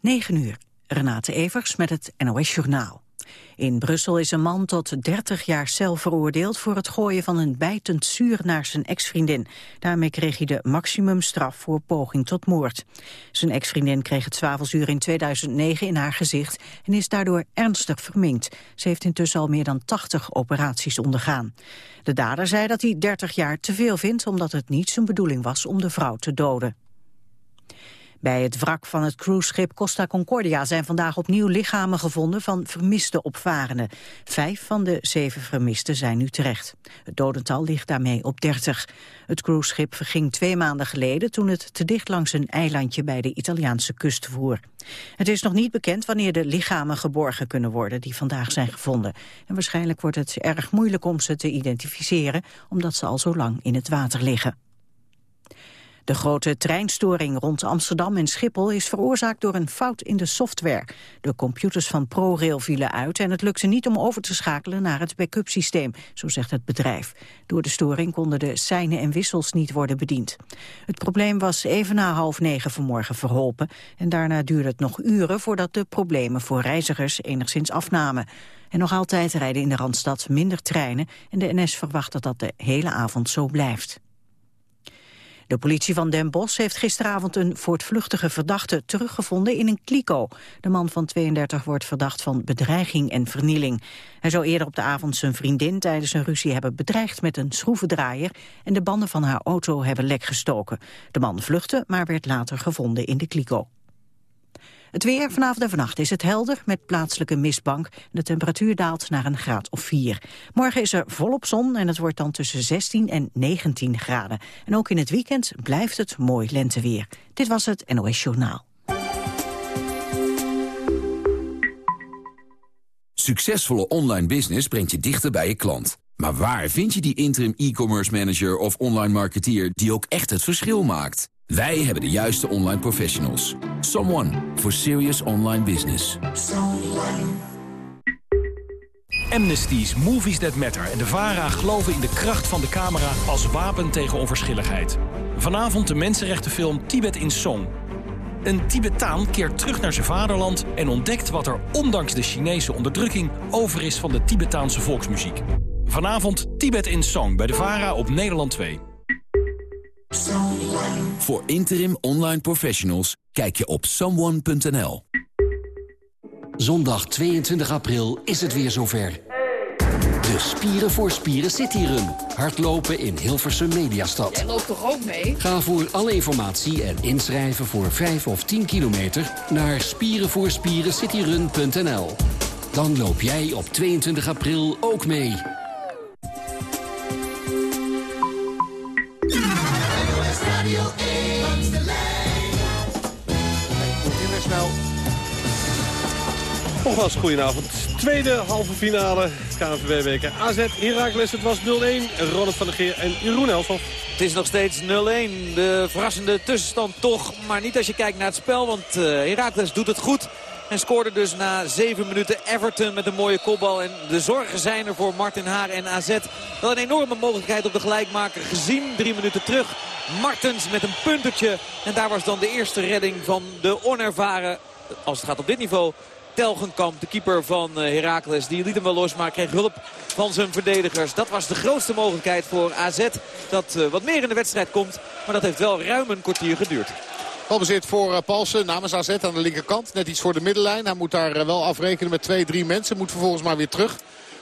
9 uur. Renate Evers met het NOS Journaal. In Brussel is een man tot 30 jaar cel veroordeeld voor het gooien van een bijtend zuur naar zijn ex-vriendin. Daarmee kreeg hij de maximumstraf voor poging tot moord. Zijn ex-vriendin kreeg het zwavelzuur in 2009 in haar gezicht en is daardoor ernstig verminkt. Ze heeft intussen al meer dan 80 operaties ondergaan. De dader zei dat hij 30 jaar te veel vindt omdat het niet zijn bedoeling was om de vrouw te doden. Bij het wrak van het cruiseschip Costa Concordia zijn vandaag opnieuw lichamen gevonden van vermiste opvarenden. Vijf van de zeven vermisten zijn nu terecht. Het dodental ligt daarmee op 30. Het cruiseschip verging twee maanden geleden toen het te dicht langs een eilandje bij de Italiaanse kust voer. Het is nog niet bekend wanneer de lichamen geborgen kunnen worden die vandaag zijn gevonden. En waarschijnlijk wordt het erg moeilijk om ze te identificeren omdat ze al zo lang in het water liggen. De grote treinstoring rond Amsterdam en Schiphol is veroorzaakt door een fout in de software. De computers van ProRail vielen uit en het lukte niet om over te schakelen naar het backup systeem, zo zegt het bedrijf. Door de storing konden de seinen en wissels niet worden bediend. Het probleem was even na half negen vanmorgen verholpen en daarna duurde het nog uren voordat de problemen voor reizigers enigszins afnamen. En nog altijd rijden in de Randstad minder treinen en de NS verwacht dat dat de hele avond zo blijft. De politie van Den Bosch heeft gisteravond een voortvluchtige verdachte teruggevonden in een kliko. De man van 32 wordt verdacht van bedreiging en vernieling. Hij zou eerder op de avond zijn vriendin tijdens een ruzie hebben bedreigd met een schroevendraaier en de banden van haar auto hebben lek gestoken. De man vluchtte, maar werd later gevonden in de kliko. Het weer vanavond en vannacht is het helder met plaatselijke mistbank. De temperatuur daalt naar een graad of 4. Morgen is er volop zon en het wordt dan tussen 16 en 19 graden. En ook in het weekend blijft het mooi lenteweer. Dit was het NOS Journaal. Succesvolle online business brengt je dichter bij je klant. Maar waar vind je die interim e-commerce manager of online marketeer die ook echt het verschil maakt? Wij hebben de juiste online professionals. Someone for serious online business. Amnesty's Movies That Matter en de VARA geloven in de kracht van de camera als wapen tegen onverschilligheid. Vanavond de mensenrechtenfilm Tibet in Song. Een Tibetaan keert terug naar zijn vaderland en ontdekt wat er ondanks de Chinese onderdrukking over is van de Tibetaanse volksmuziek. Vanavond Tibet in Song bij de VARA op Nederland 2. Voor interim online professionals kijk je op someone.nl. Zondag 22 april is het weer zover. De Spieren voor Spieren City Run. Hardlopen in Hilversum Mediastad. Jij loopt toch ook mee? Ga voor alle informatie en inschrijven voor 5 of 10 kilometer... naar spierenvoorspierencityrun.nl. Dan loop jij op 22 april ook mee. Radio 1. Langs de lijn. snel. Nogmaals, goedenavond. Tweede halve finale KNVB-weken. AZ Heracles, het was 0-1. Ronald van der Geer en Jeroen Elshoff. Het is nog steeds 0-1. De verrassende tussenstand toch. Maar niet als je kijkt naar het spel, want uh, Heracles doet het goed. En scoorde dus na 7 minuten Everton met een mooie kopbal. En de zorgen zijn er voor Martin Haar en AZ. Wel een enorme mogelijkheid op de gelijkmaker gezien. Drie minuten terug. Martens met een puntertje. En daar was dan de eerste redding van de onervaren, als het gaat op dit niveau... Telgenkamp, de keeper van eh, Heracles. Die liet hem wel los, maar kreeg hulp van zijn verdedigers. Dat was de grootste mogelijkheid voor AZ. Dat uh, wat meer in de wedstrijd komt. Maar dat heeft wel ruim een kwartier geduurd. Balbezit voor uh, Palsen namens AZ aan de linkerkant. Net iets voor de middenlijn. Hij moet daar wel afrekenen met twee, drie mensen. Moet vervolgens maar weer terug.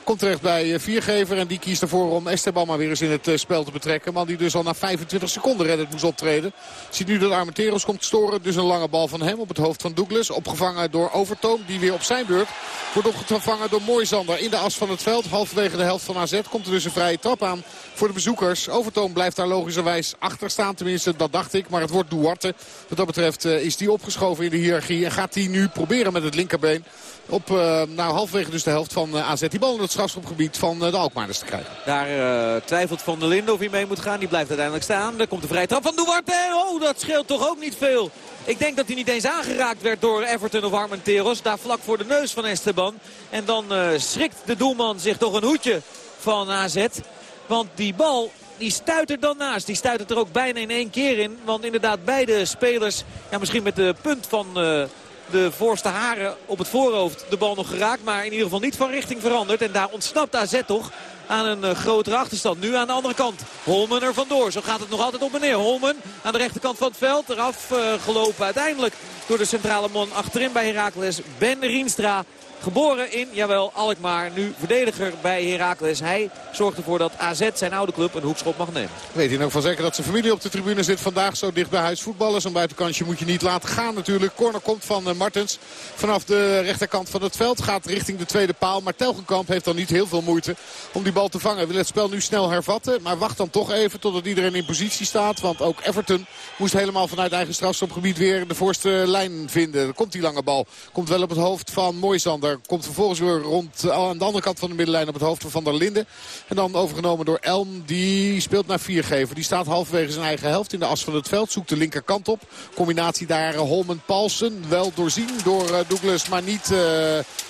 Komt terecht bij eh, Viergever en die kiest ervoor om Esteban maar weer eens in het eh, spel te betrekken. Man die dus al na 25 seconden reddend moest optreden. Ziet nu dat Armenteros komt storen. Dus een lange bal van hem op het hoofd van Douglas. Opgevangen door Overtoom die weer op zijn beurt wordt opgevangen door Moisander in de as van het veld. Halverwege de helft van AZ komt er dus een vrije trap aan voor de bezoekers. Overtoom blijft daar logischerwijs achter staan. Tenminste, dat dacht ik. Maar het wordt Duarte. Wat dat betreft eh, is die opgeschoven in de hiërarchie. En gaat hij nu proberen met het linkerbeen op uh, nou, halfwege dus de helft van uh, AZ. Die bal in het strafschopgebied van uh, de Alkmaarders te krijgen. Daar twijfelt Van der Linden of hij mee moet gaan. Die blijft uiteindelijk staan. Er komt de vrije trap van Duarte. Oh, dat scheelt toch ook niet veel. Ik denk dat hij niet eens aangeraakt werd door Everton of Armenteros. Daar vlak voor de neus van Esteban. En dan schrikt de doelman zich toch een hoedje van AZ. Want die bal die stuit er dan naast. Die stuit het er ook bijna in één keer in. Want inderdaad beide spelers, ja, misschien met de punt van de voorste haren op het voorhoofd de bal nog geraakt. Maar in ieder geval niet van richting veranderd. En daar ontsnapt AZ toch aan een uh, grotere achterstand. Nu aan de andere kant. Holmen er vandoor. Zo gaat het nog altijd op en neer. Holmen aan de rechterkant van het veld. Eraf uh, gelopen uiteindelijk door de centrale man achterin bij Heracles. Ben Rienstra. Geboren in, jawel, Alkmaar. Nu verdediger bij Heracles. Hij zorgt ervoor dat AZ, zijn oude club, een hoekschop mag nemen. Weet hij nog van zeker dat zijn familie op de tribune zit vandaag zo dicht bij huis voetballen. Zo'n buitenkansje moet je niet laten gaan natuurlijk. Corner komt van uh, Martens vanaf de rechterkant van het veld. Gaat richting de tweede paal. Maar Telgenkamp heeft dan niet heel veel moeite om die bal te vangen. Wil het spel nu snel hervatten. Maar wacht dan toch even totdat iedereen in positie staat. Want ook Everton moest helemaal vanuit eigen strafstopgebied weer de voorste lijn vinden. Dan komt die lange bal. Komt wel op het hoofd van Moisander. Komt vervolgens weer rond aan de andere kant van de middenlijn op het hoofd van Van der Linden. En dan overgenomen door Elm. Die speelt naar Viergever. Die staat halverwege zijn eigen helft in de as van het veld. Zoekt de linkerkant op. Combinatie daar Holmen-Palsen. Wel doorzien door Douglas, maar niet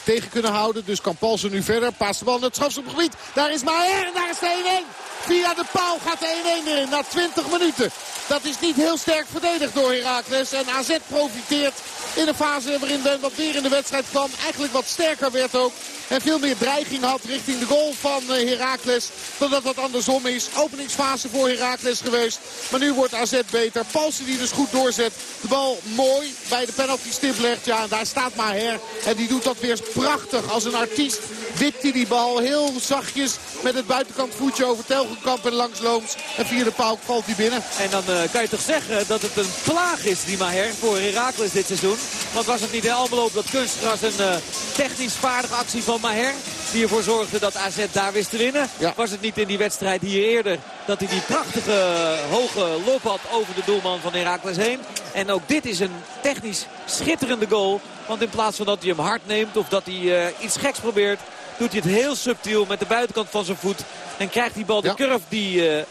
tegen kunnen houden. Dus kan Palsen nu verder. Paast de bal naar het strafschopgebied. Daar is Maher en daar is de 1-1. Via de paal gaat de 1-1 erin na 20 minuten. Dat is niet heel sterk verdedigd door Heracles. En AZ profiteert in een fase waarin Ben wat weer in de wedstrijd kwam. Eigenlijk wat sterker werd ook. En veel meer dreiging had richting de goal van Heracles. Dan dat dat andersom is. Openingsfase voor Heracles geweest. Maar nu wordt AZ beter. Paulsen die dus goed doorzet. De bal mooi bij de penalty stip legt. Ja, en daar staat Maher. En die doet dat weer prachtig als een artiest. Wipt hij die bal heel zachtjes met het buitenkant voetje over Telgenkamp en langs Looms. En via de paal valt hij binnen. En dan uh, kan je toch zeggen dat het een plaag is, die Maher, voor Heracles dit seizoen. Want was het niet in Almelo op dat kunstgras een uh, technisch vaardige actie van Maher. Die ervoor zorgde dat AZ daar wist te winnen. Ja. Was het niet in die wedstrijd hier eerder dat hij die prachtige hoge loop had over de doelman van Heracles heen. En ook dit is een technisch schitterende goal. Want in plaats van dat hij hem hard neemt of dat hij uh, iets geks probeert... doet hij het heel subtiel met de buitenkant van zijn voet. En krijgt die bal de ja. curve die, uh,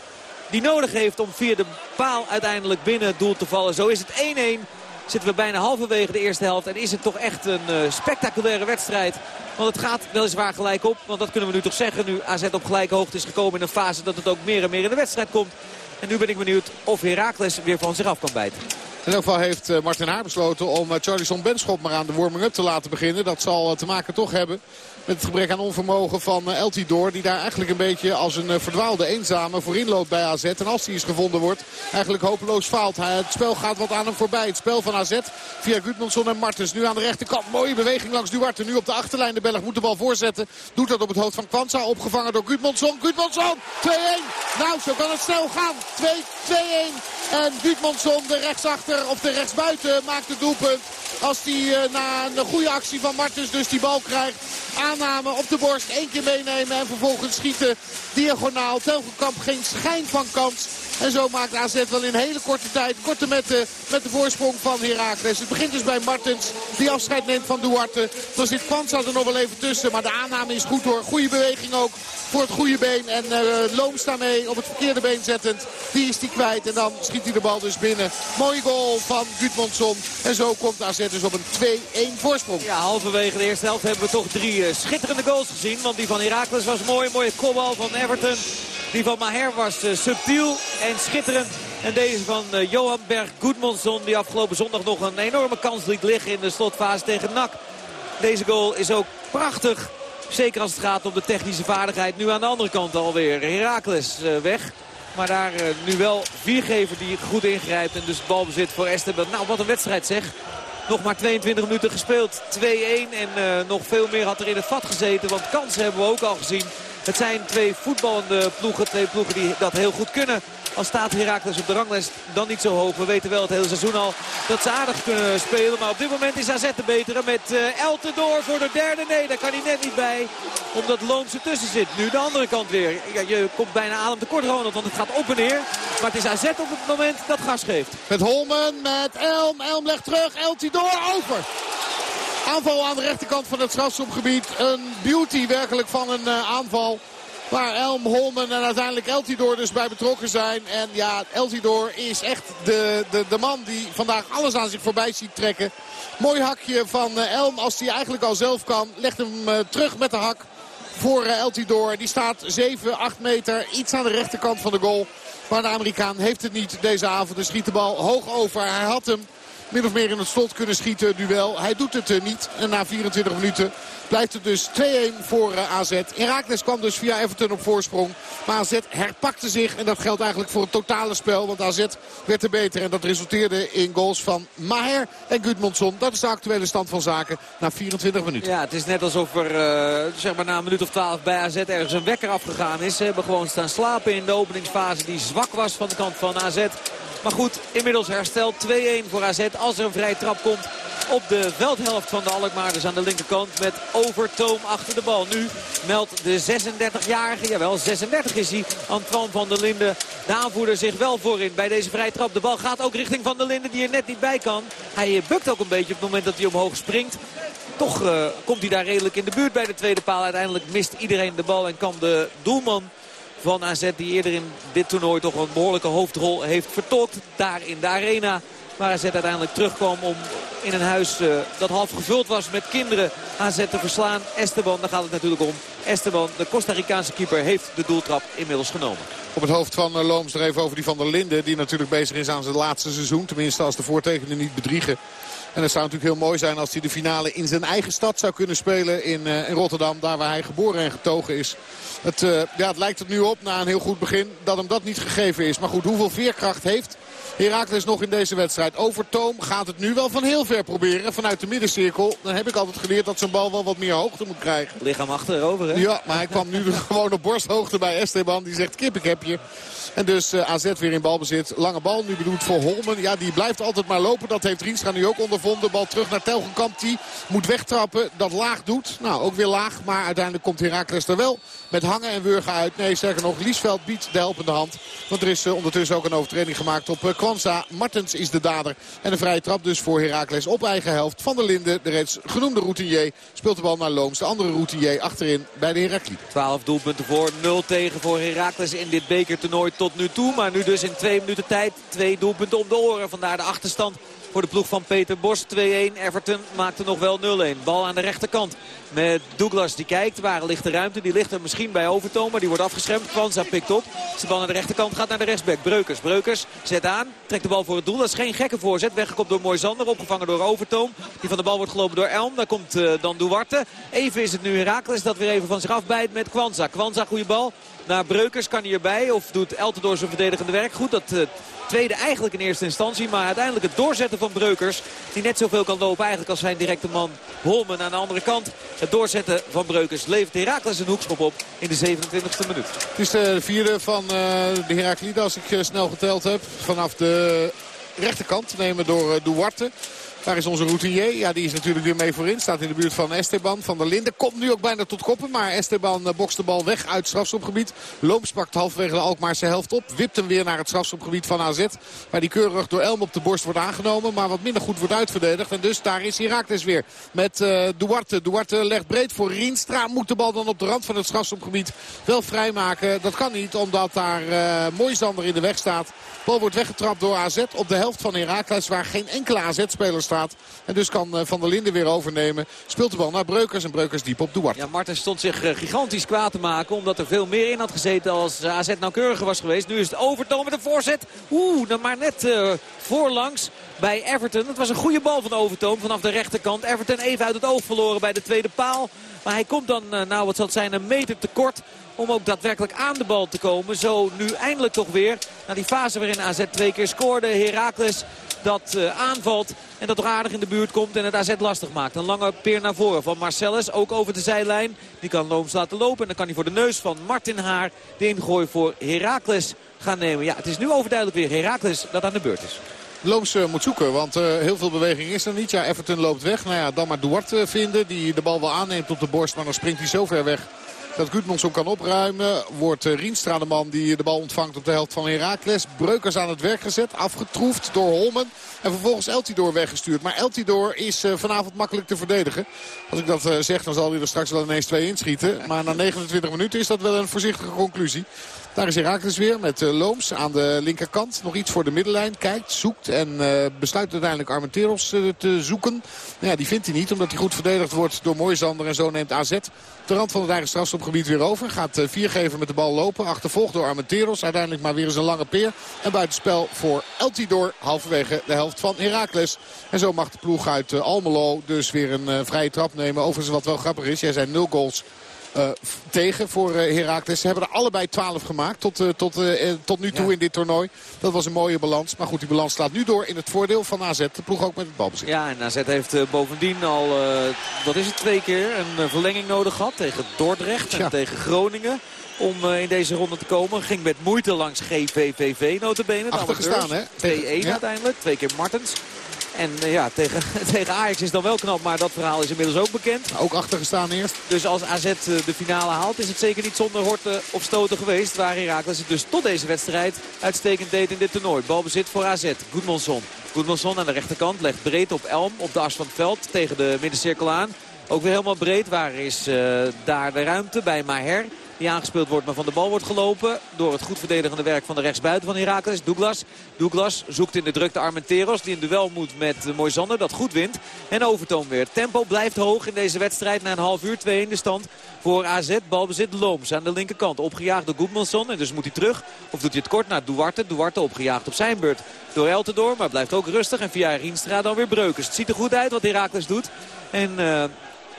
die nodig heeft om via de paal uiteindelijk binnen het doel te vallen. Zo is het 1-1. Zitten we bijna halverwege de eerste helft. En is het toch echt een uh, spectaculaire wedstrijd. Want het gaat weliswaar gelijk op. Want dat kunnen we nu toch zeggen. Nu AZ op gelijke hoogte is gekomen in een fase dat het ook meer en meer in de wedstrijd komt. En nu ben ik benieuwd of Heracles weer van zich af kan bijten. In elk geval heeft Martin Haar besloten om Charlison Benschop maar aan de warming-up te laten beginnen. Dat zal te maken toch hebben met het gebrek aan onvermogen van El Tidor. Die daar eigenlijk een beetje als een verdwaalde eenzame voorin loopt bij AZ. En als die eens gevonden wordt, eigenlijk hopeloos faalt. Het spel gaat wat aan hem voorbij. Het spel van AZ via Gudmundsson en Martens. Nu aan de rechterkant. Mooie beweging langs Duarte. Nu op de achterlijn. De Belg moet de bal voorzetten. Doet dat op het hoofd van Kwanza. Opgevangen door Gudmundsson. Gudmundsson 2-1. Nou, zo kan het snel gaan. 2-1. En Gudmundsson, de rechtsachter of de rechtsbuiten, maakt het doelpunt. Als hij uh, na een goede actie van Martens dus die bal krijgt. Aanname op de borst. één keer meenemen en vervolgens schieten. Diagonaal. Telgenkamp geen schijn van kans. En zo maakt AZ wel in hele korte tijd. Korte met de, met de voorsprong van Heracles. Het begint dus bij Martens. Die afscheid neemt van Duarte. Dan zit Kwanza er nog wel even tussen. Maar de aanname is goed hoor. Goede beweging ook voor het goede been. En uh, Looms daarmee op het verkeerde been zettend. Die is die kwijt. En dan schiet hij de bal dus binnen. Mooie goal van Gudmundsson. En zo komt AZ dus op een 2-1 voorsprong. Ja, halverwege de eerste helft hebben we toch drie uh, schitterende goals gezien. Want die van Heracles was mooi. Mooie kopbal van Everton. Die van Maher was subtiel en schitterend. En deze van uh, Johan Berg Goedmonson die afgelopen zondag nog een enorme kans liet liggen in de slotfase tegen NAC. Deze goal is ook prachtig. Zeker als het gaat om de technische vaardigheid. Nu aan de andere kant alweer Heracles uh, weg. Maar daar uh, nu wel viergever die goed ingrijpt. En dus het balbezit voor Esteban. Nou, wat een wedstrijd zeg. Nog maar 22 minuten gespeeld. 2-1 en nog veel meer had er in het vat gezeten. Want kansen hebben we ook al gezien. Het zijn twee voetballende ploegen. Twee ploegen die dat heel goed kunnen. Al staat Heracles op de ranglijst dan niet zo hoog. We weten wel het hele seizoen al dat ze aardig kunnen spelen. Maar op dit moment is AZ de betere met uh, Eltendoor voor de derde. Nee, daar kan hij net niet bij. Omdat Loons ertussen zit. Nu de andere kant weer. Ja, je komt bijna adem tekort Ronald. Want het gaat op en neer. Maar het is AZ op het moment dat gas geeft. Met Holmen, met Elm. Elm legt terug. Eltidoor over. Aanval aan de rechterkant van het strafschopgebied. Een beauty werkelijk van een uh, aanval. Waar Elm, Holmen en uiteindelijk Eltidoor dus bij betrokken zijn. En ja, Eltidoor is echt de, de, de man die vandaag alles aan zich voorbij ziet trekken. Mooi hakje van uh, Elm als hij eigenlijk al zelf kan. Legt hem uh, terug met de hak voor Eltidoor. Die staat 7, 8 meter. Iets aan de rechterkant van de goal. Maar de Amerikaan heeft het niet deze avond. Schiet de bal hoog over. Hij had hem. Min of meer in het slot kunnen schieten. Duel. Hij doet het niet. En na 24 minuten blijft het dus 2-1 voor AZ. Herakles kwam dus via Everton op voorsprong. Maar AZ herpakte zich. En dat geldt eigenlijk voor het totale spel. Want AZ werd er beter. En dat resulteerde in goals van Maher en Gudmundsson. Dat is de actuele stand van zaken na 24 minuten. Ja, het is net alsof er uh, zeg maar na een minuut of 12 bij AZ ergens een wekker afgegaan is. Ze hebben gewoon staan slapen in de openingsfase die zwak was van de kant van AZ. Maar goed, inmiddels hersteld 2-1 voor AZ. Als er een vrije trap komt op de veldhelft van de Alkmaarders aan de linkerkant. Met Overtoom achter de bal. Nu meldt de 36-jarige, jawel 36 is hij, Antoine van der Linden. De aanvoerder zich wel voorin bij deze vrije trap. De bal gaat ook richting van der Linden die er net niet bij kan. Hij bukt ook een beetje op het moment dat hij omhoog springt. Toch uh, komt hij daar redelijk in de buurt bij de tweede paal. Uiteindelijk mist iedereen de bal en kan de doelman van AZ die eerder in dit toernooi toch een behoorlijke hoofdrol heeft vertolkt. Daar in de arena. Waar AZ uiteindelijk terugkwam om in een huis uh, dat half gevuld was met kinderen AZ te verslaan. Esteban, daar gaat het natuurlijk om. Esteban, de Costa Ricaanse keeper, heeft de doeltrap inmiddels genomen. Op het hoofd van uh, Looms er even over die van der Linden. Die natuurlijk bezig is aan zijn laatste seizoen. Tenminste als de voortekenen niet bedriegen. En het zou natuurlijk heel mooi zijn als hij de finale in zijn eigen stad zou kunnen spelen in, uh, in Rotterdam. Daar waar hij geboren en getogen is. Het, uh, ja, het lijkt er nu op na een heel goed begin dat hem dat niet gegeven is. Maar goed, hoeveel veerkracht heeft Herakles nog in deze wedstrijd. Overtoom gaat het nu wel van heel ver proberen. Vanuit de middencirkel. Dan heb ik altijd geleerd dat zijn bal wel wat meer hoogte moet krijgen. Lichaam achterover hè? Ja, maar hij kwam nu gewoon op borsthoogte bij Esteban. Die zegt kip ik heb je. En dus uh, AZ weer in balbezit. Lange bal nu bedoeld voor Holmen. Ja, die blijft altijd maar lopen. Dat heeft Rienstra nu ook ondervonden. Bal terug naar Telgenkamp. Die moet wegtrappen. Dat laag doet. Nou, ook weer laag. Maar uiteindelijk komt Herakles er wel met hangen en wurgen uit. Nee, sterker nog, Liesveld biedt de helpende hand. Want er is uh, ondertussen ook een overtreding gemaakt op uh, Kwanza. Martens is de dader. En een vrije trap dus voor Herakles op eigen helft. Van der Linden, de reeds genoemde routinier, speelt de bal naar Looms. De andere routinier achterin bij de Herakliet. 12 doelpunten voor, 0 tegen voor Herakles in dit bekertoernooi tot nu toe. Maar nu dus in twee minuten tijd twee doelpunten om de oren. Vandaar de achterstand voor de ploeg van Peter Bos. 2-1. Everton maakte nog wel 0-1. Bal aan de rechterkant met Douglas die kijkt. Waar ligt de ruimte? Die ligt er misschien bij Overtoom. Maar die wordt afgeschermd. Kwanza pikt op. De bal aan de rechterkant gaat naar de rechtsback. Breukers. Breukers zet aan. Trekt de bal voor het doel. Dat is geen gekke voorzet. Weggekopt door Moisander. Opgevangen door Overtoom. Die van de bal wordt gelopen door Elm. Daar komt uh, dan Duarte. Even is het nu Herakles dat weer even van zich afbijt met Kwanza. Kwanza goede bal naar Breukers. Kan hij erbij of doet Eltendoor zijn verdedigende werk goed. Dat uh, tweede eigenlijk in eerste instantie. Maar uiteindelijk het doorzetten van Breukers. Die net zoveel kan lopen eigenlijk als zijn directe man Holmen aan de andere kant. Het doorzetten van Breukers levert Herakles een hoekschop op in de 27e minuut. Het is de vierde van uh, de Heraklide als ik uh, snel geteld heb. Vanaf de rechterkant nemen door Duarte. Daar is onze routinier. Ja, die is natuurlijk weer mee voorin. Staat in de buurt van Esteban. Van der Linden komt nu ook bijna tot koppen. Maar Esteban uh, bokst de bal weg uit strafschopgebied. Looms pakt halverwege de Alkmaarse helft op. Wipt hem weer naar het strafschopgebied van AZ. Waar die keurig door Elm op de borst wordt aangenomen. Maar wat minder goed wordt uitverdedigd. En dus daar is Herakles weer. Met uh, Duarte. Duarte legt breed voor Rienstra. Moet de bal dan op de rand van het strafschopgebied wel vrijmaken. Dat kan niet omdat daar uh, Moisander in de weg staat. Bal wordt weggetrapt door AZ op de helft van Herakles. Waar geen enkele AZ-speler staat. En dus kan Van der Linden weer overnemen. Speelt de bal naar Breukers en Breukers diep op Duarte. Ja, Marten stond zich gigantisch kwaad te maken. Omdat er veel meer in had gezeten als AZ nauwkeuriger was geweest. Nu is het Overtoom met een voorzet. Oeh, dan maar net uh, voorlangs bij Everton. Het was een goede bal van Overtoom vanaf de rechterkant. Everton even uit het oog verloren bij de tweede paal. Maar hij komt dan, nou wat zal het zijn, een meter tekort om ook daadwerkelijk aan de bal te komen. Zo nu eindelijk toch weer, na die fase waarin AZ twee keer scoorde, Heracles dat uh, aanvalt en dat toch aardig in de buurt komt en het AZ lastig maakt. Een lange peer naar voren van Marcellus, ook over de zijlijn. Die kan Looms laten lopen en dan kan hij voor de neus van Martin Haar de ingooi voor Heracles gaan nemen. Ja, het is nu overduidelijk weer Heracles dat aan de beurt is. Looms uh, moet zoeken, want uh, heel veel beweging is er niet. Ja, Everton loopt weg. Nou ja, dan maar Duarte vinden, die de bal wel aanneemt op de borst. Maar dan springt hij zo ver weg dat Gudmundsson kan opruimen. Wordt Rienstra de man die de bal ontvangt op de helft van Heracles. Breukers aan het werk gezet. Afgetroefd door Holmen. En vervolgens Eltidoor weggestuurd. Maar Eltidoor is uh, vanavond makkelijk te verdedigen. Als ik dat uh, zeg dan zal hij er straks wel ineens twee inschieten. Maar na 29 minuten is dat wel een voorzichtige conclusie. Daar is Herakles weer met uh, Looms aan de linkerkant. Nog iets voor de middenlijn. Kijkt, zoekt en uh, besluit uiteindelijk Armenteros uh, te zoeken. Nou ja, die vindt hij niet omdat hij goed verdedigd wordt door Moisander. En zo neemt AZ de rand van het eigen strafstopgebied weer over. Gaat viergever met de bal lopen. Achtervolgd door Armenteros. Uiteindelijk maar weer eens een lange peer. En buitenspel voor Eltidoor. Halverwege de helft van Herakles. En zo mag de ploeg uit Almelo dus weer een vrije trap nemen. Overigens wat wel grappig is. Jij zijn nul goals uh, tegen voor uh, Heracles. Ze hebben er allebei 12 gemaakt tot, uh, tot, tot nu toe ja. in dit toernooi. Dat was een mooie balans. Maar goed, die balans slaat nu door in het voordeel van AZ. De ploeg ook met het balbezit. Ja, en AZ heeft bovendien al, wat is het, twee keer een verlenging nodig gehad. Tegen Dordrecht ja. en tegen Groningen om in deze ronde te komen. Ging met moeite langs GVVV notabene. Achtergestaan hè? 2-1 ja. uiteindelijk. Twee keer Martens. En uh, ja, tegen, tegen Ajax is dan wel knap, maar dat verhaal is inmiddels ook bekend. Ook achtergestaan eerst. Dus als AZ uh, de finale haalt, is het zeker niet zonder horten of stoten geweest. Waar Herakles het dus tot deze wedstrijd uitstekend deed in dit toernooi. Balbezit voor AZ. Goedmanson. Goedmanson aan de rechterkant legt breed op Elm op de as van het veld tegen de middencirkel aan. Ook weer helemaal breed. Waar is uh, daar de ruimte bij Maher? Die aangespeeld wordt, maar van de bal wordt gelopen. Door het goed verdedigende werk van de rechtsbuiten van Heracles. Douglas. Douglas zoekt in de drukte Armenteros. Die in duel moet met Moisander. Dat goed wint. En Overtoom weer. Tempo blijft hoog in deze wedstrijd. Na een half uur 2 in de stand voor AZ. Balbezit Looms aan de linkerkant. Opgejaagd door Goedmanson. En dus moet hij terug. Of doet hij het kort naar Duarte. Duarte opgejaagd op zijn beurt door Eltendoor. Maar blijft ook rustig. En via Rienstra dan weer Breukers. Het ziet er goed uit wat Heracles doet. En... Uh,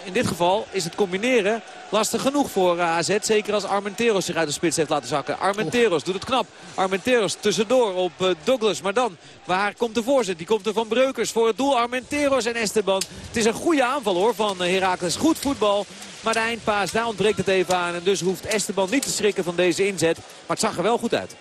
in dit geval is het combineren lastig genoeg voor eh, AZ. Zeker als Armenteros zich uit de spits heeft laten zakken. Armenteros doet het knap. Armenteros tussendoor op eh, Douglas. Maar dan, waar komt de voorzet? Die komt er van Breukers voor het doel. Armenteros en Esteban. Het is een goede aanval hoor van eh, Heracles. Goed voetbal. Maar de eindpaas, daar ontbreekt het even aan. En dus hoeft Esteban niet te schrikken van deze inzet. Maar het zag er wel goed uit.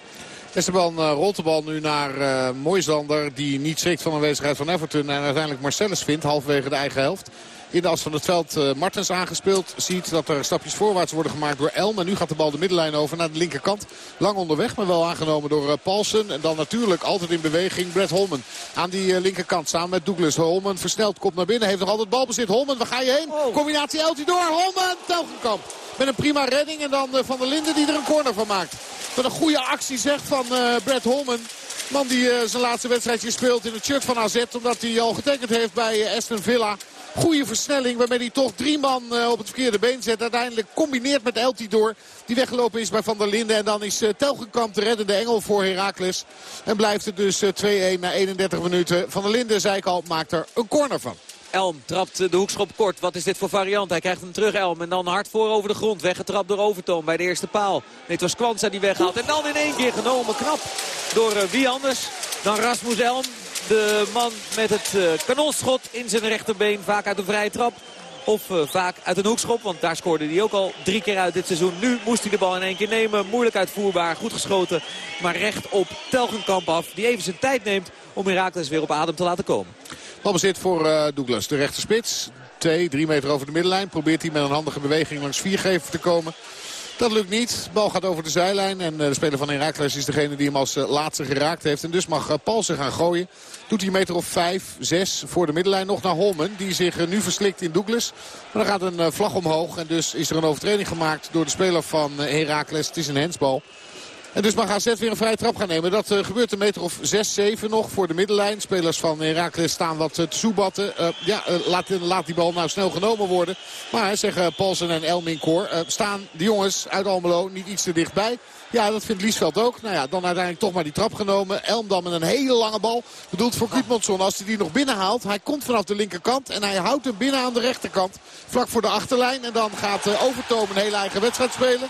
Esteban rolt de bal nu naar uh, Moisander. Die niet schrikt van een wedstrijd van Everton. En uiteindelijk Marcellus vindt halverwege de eigen helft in de as van het veld uh, Martens aangespeeld. Ziet dat er stapjes voorwaarts worden gemaakt door Elm. En nu gaat de bal de middenlijn over naar de linkerkant. Lang onderweg, maar wel aangenomen door uh, Paulsen. En dan natuurlijk altijd in beweging Brett Holman. Aan die uh, linkerkant samen met Douglas. Holman versneld, komt naar binnen. Heeft nog altijd balbezit. Holman, waar ga je heen? Oh. Combinatie Eltie door. Holman, Telgenkamp. Met een prima redding. En dan Van der Linden die er een corner van maakt. Wat een goede actie zegt van Brett Holman. Man die zijn laatste wedstrijdje speelt in het shirt van AZ. Omdat hij al getekend heeft bij Aston Villa. Goede versnelling waarmee hij toch drie man eh, op het verkeerde been zet. Uiteindelijk combineert met Eltidoor. Die weggelopen is bij Van der Linden. En dan is eh, Telgenkamp de reddende engel voor Heracles. En blijft het dus 2-1 eh, na 31 minuten. Van der Linden, zei ik al, maakt er een corner van. Elm trapt de hoekschop kort. Wat is dit voor variant? Hij krijgt hem terug, Elm. En dan hard voor over de grond. Weggetrapt door Overtoom bij de eerste paal. Nee, het was Kwanza die weghaalt. En dan in één keer genomen. Knap door wie anders dan Rasmus Elm. De man met het uh, kanonschot in zijn rechterbeen. Vaak uit een vrije trap. Of uh, vaak uit een hoekschop. Want daar scoorde hij ook al drie keer uit dit seizoen. Nu moest hij de bal in één keer nemen. Moeilijk uitvoerbaar. Goed geschoten. Maar recht op Telgenkamp af. Die even zijn tijd neemt om Herakles weer op adem te laten komen. Balbezit voor uh, Douglas. De rechterspits. Twee, drie meter over de middenlijn. Probeert hij met een handige beweging langs viergever te komen. Dat lukt niet. De bal gaat over de zijlijn. En de speler van Herakles is degene die hem als laatste geraakt heeft. En dus mag Paulsen gaan gooien. Doet hij een meter of 5, 6 voor de middenlijn nog naar Holmen. Die zich eh, nu verslikt in Douglas. Maar dan gaat een eh, vlag omhoog. En dus is er een overtreding gemaakt door de speler van eh, Heracles. Het is een hensbal. En dus mag AZ weer een vrije trap gaan nemen. Dat uh, gebeurt een meter of 6, 7 nog voor de middenlijn. Spelers van Heracles staan wat uh, te soebatten. Uh, ja, laat, laat, die bal nou snel genomen worden. Maar zeggen Paulsen en Elminkor, staan de jongens uit Almelo niet iets te dichtbij. Ja, dat vindt Liesveld ook. Nou ja, dan uiteindelijk toch maar die trap genomen. Elmdam met een hele lange bal. Bedoeld voor Gudmundsson. Als hij die nog binnenhaalt. Hij komt vanaf de linkerkant. En hij houdt hem binnen aan de rechterkant. Vlak voor de achterlijn. En dan gaat Overtoom een hele eigen wedstrijd spelen.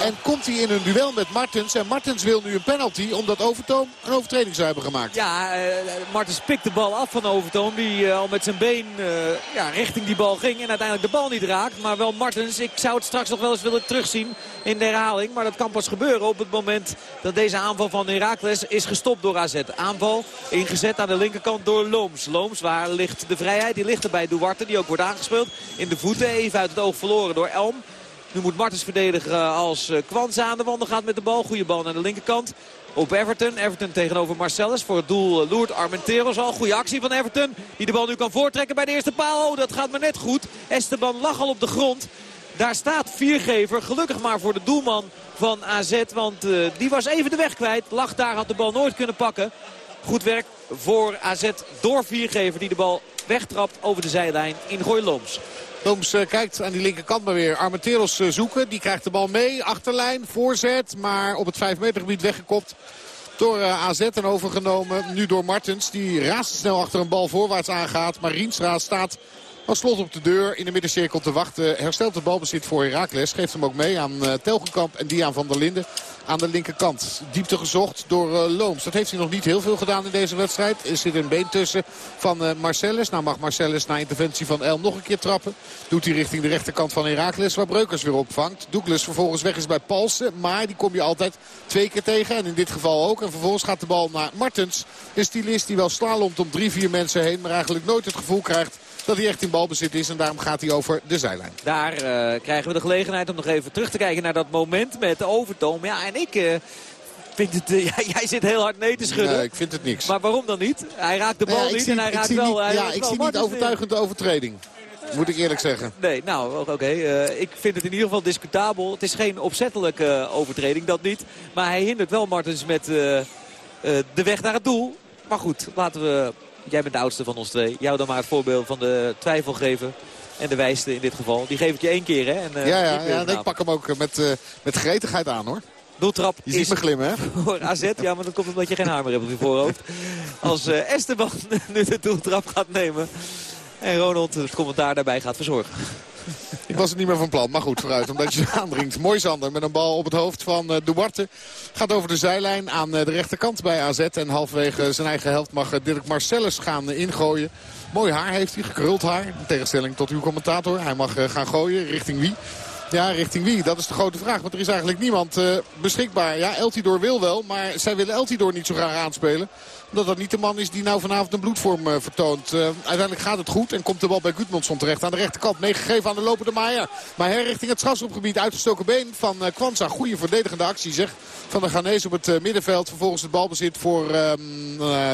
En komt hij in een duel met Martens. En Martens wil nu een penalty omdat Overtoom een overtreding zou hebben gemaakt. Ja, uh, Martens pikt de bal af van Overtoom. Die uh, al met zijn been uh, ja, richting die bal ging. En uiteindelijk de bal niet raakt. Maar wel Martens. Ik zou het straks nog wel eens willen terugzien in de herhaling. Maar dat kan pas gebeuren op het moment dat deze aanval van Herakles is gestopt door AZ. Aanval ingezet aan de linkerkant door Looms. Looms, waar ligt de vrijheid? Die ligt er bij Duarte. Die ook wordt aangespeeld. In de voeten even uit het oog verloren door Elm. Nu moet Martens verdedigen als eh, Kwanza aan de wanden gaat met de bal. Goede bal naar de linkerkant. Op Everton. Everton tegenover Marcellus. Voor het doel eh, loert Armenteros al. Goede actie van Everton. Die de bal nu kan voortrekken bij de eerste paal. Oh, dat gaat maar net goed. Esteban lag al op de grond. Daar staat Viergever. Gelukkig maar voor de doelman van AZ. Want uh, die was even de weg kwijt. Lag daar, had de bal nooit kunnen pakken. Goed werk voor AZ door Viergever die de bal wegtrapt over de zijlijn in Gooi-Loms. Looms uh, kijkt aan die linkerkant maar weer Armenteros uh, zoeken. Die krijgt de bal mee. Achterlijn, voorzet. Maar op het 5 meter gebied weggekopt door uh, AZ en overgenomen. Nu door Martens. Die razendsnel achter een bal voorwaarts aangaat. Maar Rienstra staat als slot op de deur in de middencirkel te wachten. Herstelt het balbezit voor Herakles. Geeft hem ook mee aan uh, Telgenkamp en die aan Van der Linden aan de linkerkant. Diepte gezocht door uh, Looms. Dat heeft hij nog niet heel veel gedaan in deze wedstrijd. Er zit een been tussen van uh, Marcellus. Nou mag Marcellus na interventie van El nog een keer trappen. Doet hij richting de rechterkant van Herakles waar Breukers weer opvangt. Douglas vervolgens weg is bij Palsen. Maar die kom je altijd twee keer tegen. En in dit geval ook. En vervolgens gaat de bal naar Martens. Een stylist die wel slalomt om drie, vier mensen heen. Maar eigenlijk nooit het gevoel krijgt dat hij echt in balbezit is. En daarom gaat hij over de zijlijn. Daar uh, krijgen we de gelegenheid om nog even terug te kijken naar dat moment met de overtoom. Ja, en ik... Uh, vind het, uh, jij zit heel hard nee te schudden. Nee, ik vind het niks. Maar waarom dan niet? Hij raakt de bal ja, niet zie, en hij raakt wel... Niet, hij ja, ik zie niet overtuigende overtreding. Moet ik eerlijk zeggen. Nee, nou oké. Okay. Uh, ik vind het in ieder geval discutabel. Het is geen opzettelijke overtreding, dat niet. Maar hij hindert wel Martens met de weg naar het doel. Maar goed, laten we Jij bent de oudste van ons twee. Jou dan maar het voorbeeld van de twijfel geven. En de wijste in dit geval. Die geef ik je één keer, hè? En, uh, ja, ja, ja ik pak hem ook met, uh, met gretigheid aan, hoor. Doeltrap je ziet me glimmen, hè? Voor AZ, ja, maar dat komt omdat je geen hamer hebt op je voorhoofd. Als uh, Esteban nu de doeltrap gaat nemen. En Ronald het commentaar daarbij gaat verzorgen. Ik was het niet meer van plan, maar goed, vooruit. Omdat je aandringt. Mooi Zander met een bal op het hoofd van uh, Duarte. Gaat over de zijlijn aan uh, de rechterkant bij AZ. En halfwege zijn eigen helft mag uh, Dirk Marcellus gaan ingooien. Mooi haar heeft hij, gekruld haar. In tegenstelling tot uw commentator. Hij mag gaan gooien. Richting wie? Ja, richting wie? Dat is de grote vraag. Want er is eigenlijk niemand beschikbaar. Ja, Eltidoor wil wel, maar zij willen Eltidoor niet zo graag aanspelen dat dat niet de man is die nou vanavond een bloedvorm uh, vertoont. Uh, uiteindelijk gaat het goed en komt de bal bij Gudmundsson terecht aan de rechterkant. Meegegeven aan de lopende Maier. Maier richting het strafschopgebied. Uitgestoken been van uh, Kwanza. Goede verdedigende actie zeg. Van de Ghanese op het middenveld. Vervolgens het balbezit voor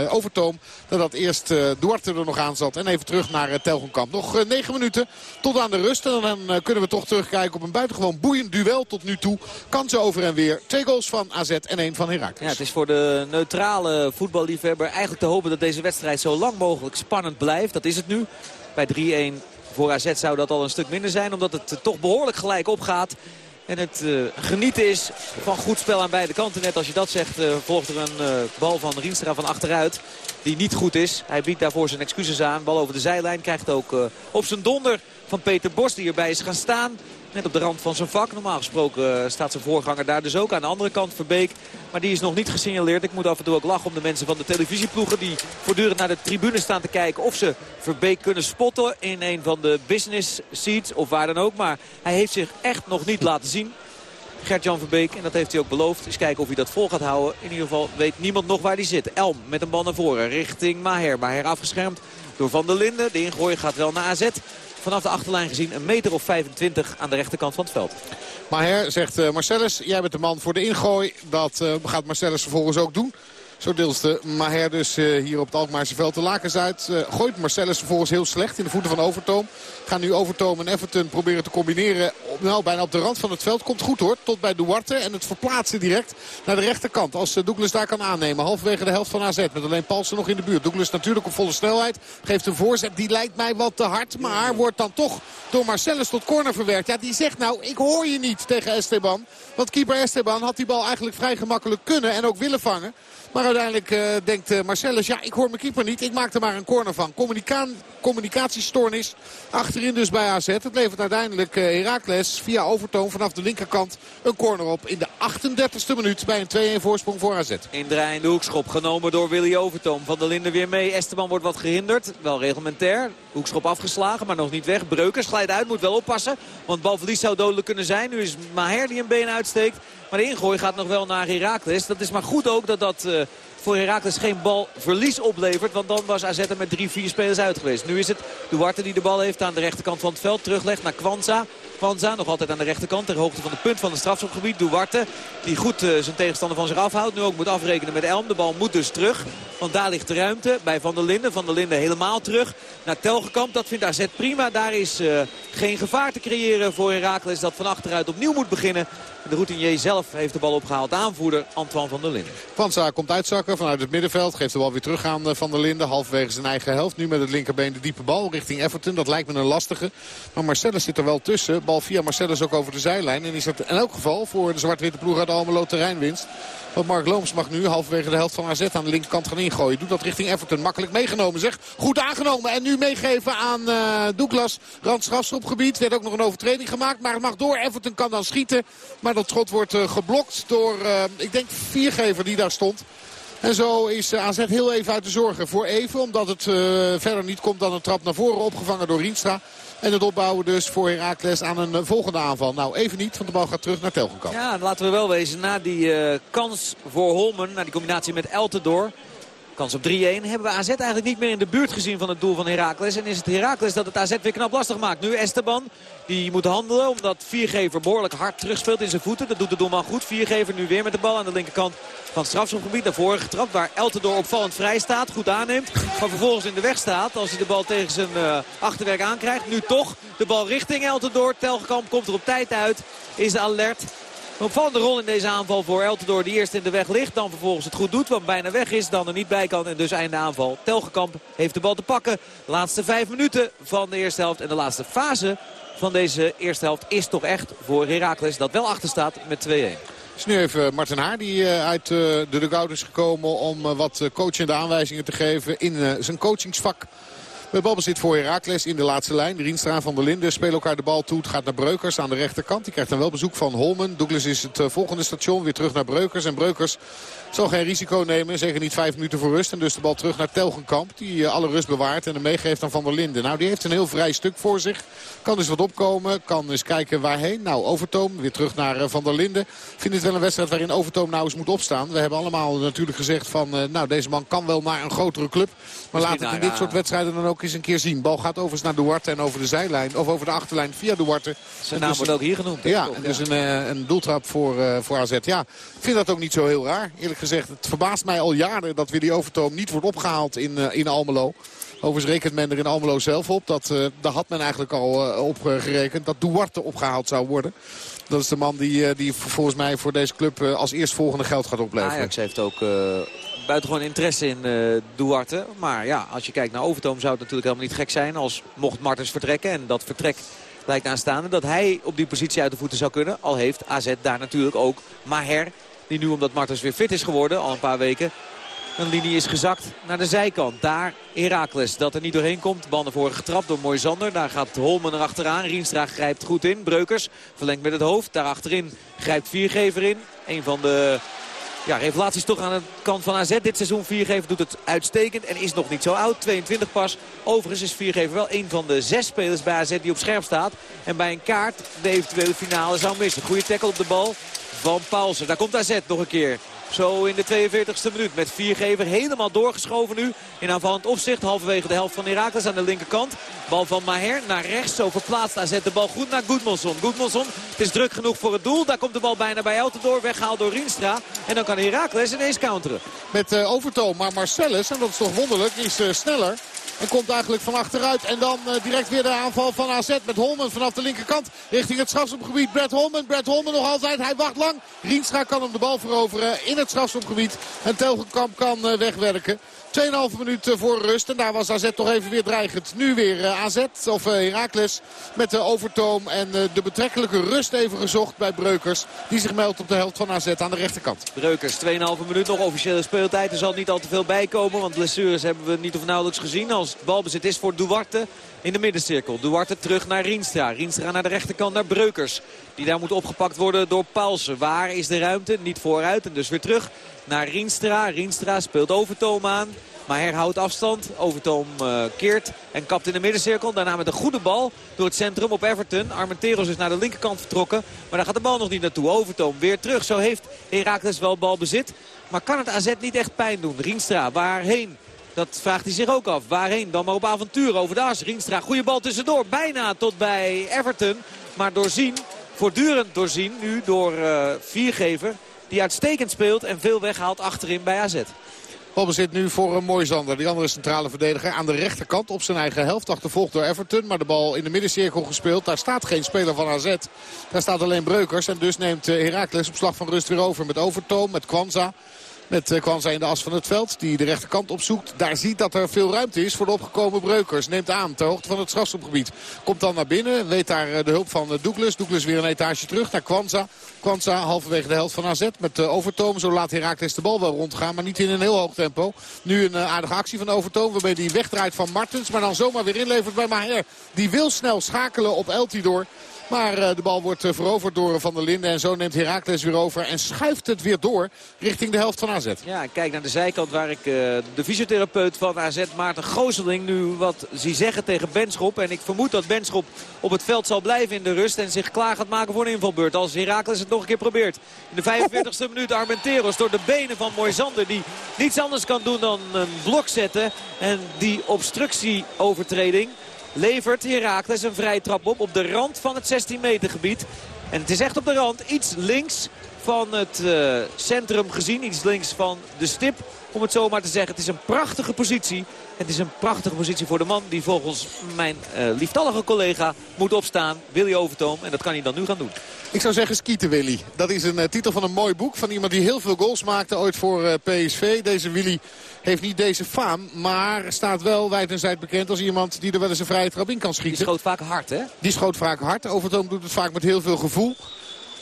Overtoom. Dat eerst Duarte er nog aan zat. En even terug naar Telgenkamp. Nog negen minuten tot aan de rust. En dan kunnen we toch terugkijken op een buitengewoon boeiend duel tot nu toe. Kansen over en weer. Twee goals van AZ en één van Herakles. Ja, het is voor de neutrale voetballiefhebber eigenlijk te hopen dat deze wedstrijd zo lang mogelijk spannend blijft. Dat is het nu. Bij 3-1 voor AZ zou dat al een stuk minder zijn. Omdat het toch behoorlijk gelijk opgaat. En het uh, genieten is van goed spel aan beide kanten. Net als je dat zegt, uh, volgt er een bal van Rienstra van achteruit. Die niet goed is. Hij biedt daarvoor zijn excuses aan. Bal over de zijlijn. Krijgt ook op zijn donder van Peter Bos die erbij is gaan staan. Net op de rand van zijn vak. Normaal gesproken staat zijn voorganger daar dus ook. Aan de andere kant Verbeek. Maar die is nog niet gesignaleerd. Ik moet af en toe ook lachen om de mensen van de televisieploegen... die voortdurend naar de tribune staan te kijken... of ze Verbeek kunnen spotten in een van de business seats of waar dan ook. Maar hij heeft zich echt nog niet laten zien. Gert-Jan Verbeek, en dat heeft hij ook beloofd. Eens kijken of hij dat vol gaat houden. In ieder geval weet niemand nog waar hij zit. Elm met een bal naar voren richting Maher. Maher afgeschermd door Van der Linden. De ingooi gaat wel naar AZ vanaf de achterlijn gezien een meter of 25 aan de rechterkant van het veld. Maher zegt uh, Marcellus, jij bent de man voor de ingooi. Dat uh, gaat Marcellus vervolgens ook doen. Zo deels de Maher dus uh, hier op het Alkmaarse veld de lakens uit. Uh, gooit Marcellus vervolgens heel slecht in de voeten van Overtoom. Gaan nu Overtoom en Everton proberen te combineren. Nou, bijna op de rand van het veld. Komt goed hoor. Tot bij Duarte. En het verplaatsen direct naar de rechterkant. Als uh, Douglas daar kan aannemen. Halverwege de helft van AZ. Met alleen Paulsen nog in de buurt. Douglas natuurlijk op volle snelheid. Geeft een voorzet. Die lijkt mij wat te hard. Maar wordt dan toch door Marcellus tot corner verwerkt. Ja, die zegt nou, ik hoor je niet tegen Esteban. Want keeper Esteban had die bal eigenlijk vrij gemakkelijk kunnen en ook willen vangen. Maar uiteindelijk uh, denkt uh, Marcellus, ja ik hoor mijn keeper niet. Ik maak er maar een corner van. Communica communicatiestoornis achterin dus bij AZ. Het levert uiteindelijk uh, Heracles via Overtoon vanaf de linkerkant een corner op. In de 38e minuut bij een 2-1 voorsprong voor AZ. Indraaiende hoekschop genomen door Willy Overtoom. Van der Linden weer mee. Esteban wordt wat gehinderd. Wel reglementair. Hoekschop afgeslagen, maar nog niet weg. Breukers glijdt uit, moet wel oppassen. Want balverlies zou dodelijk kunnen zijn. Nu is Maher die een been uitsteekt. Maar de ingooi gaat nog wel naar Heracles. Dat is maar goed ook dat dat uh, voor Heracles geen balverlies oplevert. Want dan was AZ er met drie, vier spelers uit geweest. Nu is het Duarte die de bal heeft aan de rechterkant van het veld. Teruglegt naar Kwanza. Kwanza nog altijd aan de rechterkant ter hoogte van de punt van het strafschopgebied. Duarte die goed uh, zijn tegenstander van zich afhoudt. Nu ook moet afrekenen met Elm. De bal moet dus terug. Want daar ligt de ruimte bij Van der Linden. Van der Linden helemaal terug naar Telgekamp. Dat vindt AZ prima. Daar is uh, geen gevaar te creëren voor Heracles dat van achteruit opnieuw moet beginnen. De routinier zelf heeft de bal opgehaald. De aanvoerder Antoine van der Linden. Van Zaar komt uitzakken vanuit het middenveld. Geeft de bal weer terug aan eh, Van der Linden. Halverwege zijn eigen helft. Nu met het linkerbeen de diepe bal richting Everton. Dat lijkt me een lastige. Maar Marcellus zit er wel tussen. Bal via Marcellus ook over de zijlijn. En is dat in elk geval voor de zwart-witte ploeg uit Almelo terreinwinst. Want Mark Looms mag nu halverwege de helft van AZ aan de linkerkant gaan ingooien. Doet dat richting Everton. Makkelijk meegenomen zeg. Goed aangenomen. En nu meegeven aan uh, Douglas. Randstrafschopgebied. Werd ook nog een overtreding gemaakt. Maar het mag door. Everton kan dan schieten. Maar dat schot wordt uh, geblokt door, uh, ik denk, viergever die daar stond. En zo is AZ heel even uit de zorgen voor even. Omdat het verder niet komt dan een trap naar voren opgevangen door Rienstra. En het opbouwen dus voor Herakles aan een volgende aanval. Nou, even niet, want de bal gaat terug naar Telgenkamp. Ja, laten we wel wezen. Na die kans voor Holmen, na die combinatie met Eltendoor... Kans op 3-1 hebben we AZ eigenlijk niet meer in de buurt gezien van het doel van Heracles. En is het Heracles dat het AZ weer knap lastig maakt. Nu Esteban, die moet handelen omdat Viergever behoorlijk hard terugspeelt in zijn voeten. Dat doet de doelman goed. Viergever nu weer met de bal aan de linkerkant van het strafschopgebied. Naar voren getrapt waar Eltendoor opvallend vrij staat. Goed aanneemt. Maar vervolgens in de weg staat als hij de bal tegen zijn uh, achterwerk aankrijgt. Nu toch de bal richting Eltendoor. Telgekamp komt er op tijd uit. Is alert. Een opvallende rol in deze aanval voor Eltendoor die eerst in de weg ligt. Dan vervolgens het goed doet, want bijna weg is. Dan er niet bij kan en dus einde aanval. Telgekamp heeft de bal te pakken. Laatste vijf minuten van de eerste helft. En de laatste fase van deze eerste helft is toch echt voor Heracles. Dat wel achter staat met 2-1. Het is nu even Martin Haar die uit de dugout is gekomen om wat coachende aanwijzingen te geven in zijn coachingsvak. Met balbezit voor Herakles in de laatste lijn. Rienstra van der Linden spelen elkaar de bal toe. Het gaat naar Breukers aan de rechterkant. Die krijgt dan wel bezoek van Holmen. Douglas is het volgende station. Weer terug naar Breukers. En Breukers zal geen risico nemen. Zeker niet vijf minuten voor rust. En dus de bal terug naar Telgenkamp. Die alle rust bewaart en hem meegeeft aan Van der Linden. Nou, die heeft een heel vrij stuk voor zich. Kan dus wat opkomen. Kan eens kijken waarheen. Nou, Overtoom weer terug naar Van der Linden. Ik vind het wel een wedstrijd waarin Overtoom nou eens moet opstaan. We hebben allemaal natuurlijk gezegd van... nou, deze man kan wel naar een grotere club. Maar laat het in dit soort wedstrijden dan ook eens een keer zien. Bal gaat overigens naar Duarte en over de zijlijn. Of over de achterlijn via Duarte. Zijn naam dus, wordt ook hier genoemd. Ja, dus een, een doeltrap voor, uh, voor AZ. Ja, ik vind dat ook niet zo heel raar. Eerlijk gezegd, het verbaast mij al jaren dat Willy Overtoom niet wordt opgehaald in, uh, in Almelo. Overigens rekent men er in Almelo zelf op. Dat, uh, daar had men eigenlijk al uh, op gerekend. Dat Duarte opgehaald zou worden. Dat is de man die, die volgens mij voor deze club als eerstvolgende geld gaat opleveren. Ajax heeft ook buitengewoon interesse in uh, Duarte. Maar ja, als je kijkt naar Overtoom zou het natuurlijk helemaal niet gek zijn... als mocht Martens vertrekken en dat vertrek lijkt aanstaande... dat hij op die positie uit de voeten zou kunnen. Al heeft AZ daar natuurlijk ook Maher... die nu omdat Martens weer fit is geworden, al een paar weken... een linie is gezakt naar de zijkant. Daar Herakles dat er niet doorheen komt. Bal naar voren getrapt door Moisander. Daar gaat Holmen erachteraan. Rienstra grijpt goed in. Breukers verlengt met het hoofd. Daar achterin grijpt Viergever in. Een van de ja, revelaties toch aan de kant van AZ. Dit seizoen Viergever doet het uitstekend en is nog niet zo oud. 22 pas. Overigens is Viergever wel een van de zes spelers bij AZ die op scherp staat. En bij een kaart de eventuele finale zou missen. Goede tackle op de bal van Paulsen. Daar komt AZ nog een keer. Zo in de 42e minuut met Viergever helemaal doorgeschoven nu. In aanvallend opzicht halverwege de helft van Herakles aan de linkerkant. Bal van Maher naar rechts. Zo verplaatst AZ de bal goed naar Goedmanson. Goedmanson, het is druk genoeg voor het doel. Daar komt de bal bijna bij Eltendoor. Weggehaald door Rienstra. En dan kan Herakles ineens counteren. Met uh, overtoom. Maar Marcellus, en dat is toch wonderlijk, is uh, sneller. En komt eigenlijk van achteruit. En dan uh, direct weer de aanval van AZ met Holmen vanaf de linkerkant. Richting het strafschopgebied. Brett Holmen. Brett Holmen nog altijd. Hij wacht lang. Rienstra kan hem de bal veroveren in het strafschopgebied. En Telgenkamp kan uh, wegwerken. 2,5 minuten voor rust. En daar was AZ toch even weer dreigend. Nu weer uh, AZ of uh, Heracles met de overtoom. En de betrekkelijke rust even gezocht bij Breukers. Die zich meldt op de helft van AZ aan de rechterkant. Breukers, 2,5 minuut nog officiële speeltijd. Er zal niet al te veel bij komen. Want blessures hebben we niet of nauwelijks gezien. Als het balbezit is voor Duarte in de middencirkel. Duarte terug naar Rienstra. Rienstra naar de rechterkant naar Breukers. Die daar moet opgepakt worden door Paulsen. Waar is de ruimte? Niet vooruit en dus weer terug naar Rienstra. Rienstra speelt Overtoom aan. Maar herhoudt afstand. Overtoom uh, keert en kapt in de middencirkel. Daarna met een goede bal door het centrum op Everton. Armenteros is naar de linkerkant vertrokken. Maar daar gaat de bal nog niet naartoe. Overtoom weer terug. Zo heeft Herakles wel balbezit. Maar kan het AZ niet echt pijn doen? Rienstra, waarheen? Dat vraagt hij zich ook af. Waarheen? Dan maar op avontuur over de as. Rienstra, goede bal tussendoor. Bijna tot bij Everton. Maar doorzien, voortdurend doorzien. Nu door uh, Viergever. Die uitstekend speelt en veel weghaalt achterin bij AZ. Balbezit nu voor een mooi Zander. Die andere centrale verdediger aan de rechterkant op zijn eigen helft. Achtervolgd door Everton. Maar de bal in de middencirkel gespeeld. Daar staat geen speler van AZ. Daar staat alleen Breukers. En dus neemt eh, Heracles op slag van rust weer over met Overtoom, met Kwanza. Met eh, Kwanza in de as van het veld. Die de rechterkant opzoekt. Daar ziet dat er veel ruimte is voor de opgekomen Breukers. Neemt aan ter hoogte van het strafschopgebied. Komt dan naar binnen. Weet daar eh, de hulp van eh, Douglas. Douglas weer een etage terug naar Kwanza. Kwanza halverwege de helft van AZ met Overtoom. Zo laat Herakles de bal wel rondgaan. Maar niet in een heel hoog tempo. Nu een aardige actie van Overtoom. Waarbij die wegdraait van Martens. Maar dan zomaar weer inlevert bij Maher. Die wil snel schakelen op Eltidoor. Maar eh, de bal wordt eh, veroverd door Van der Linden. En zo neemt Herakles weer over en schuift het weer door richting de helft van AZ. Ja, kijk naar de zijkant waar ik uh, de fysiotherapeut van AZ, Maarten Gooseling, nu wat zie zeggen tegen Benschop. En ik vermoed dat Benschop op het veld zal blijven in de rust en zich klaar gaat maken voor een invalbeurt. Als Herakles het nog een keer probeert. In de 45e minuut Armenteros door de benen van Moisander die niets anders kan doen dan een blok zetten. En die obstructieovertreding levert Herakles een vrije trap op op de rand van het 16 meter gebied. En het is echt op de rand, iets links van het uh, centrum gezien. Iets links van de stip, om het zo maar te zeggen. Het is een prachtige positie. Het is een prachtige positie voor de man die volgens mijn uh, lieftallige collega moet opstaan. Willy Overtoom. En dat kan hij dan nu gaan doen. Ik zou zeggen Skieten Willy. Dat is een uh, titel van een mooi boek. Van iemand die heel veel goals maakte ooit voor uh, PSV. Deze Willy heeft niet deze faam. Maar staat wel wijd en zijd bekend als iemand die er wel eens een vrije trap in kan schieten. Die schoot vaak hard hè? Die schoot vaak hard. Overtoom doet het vaak met heel veel gevoel.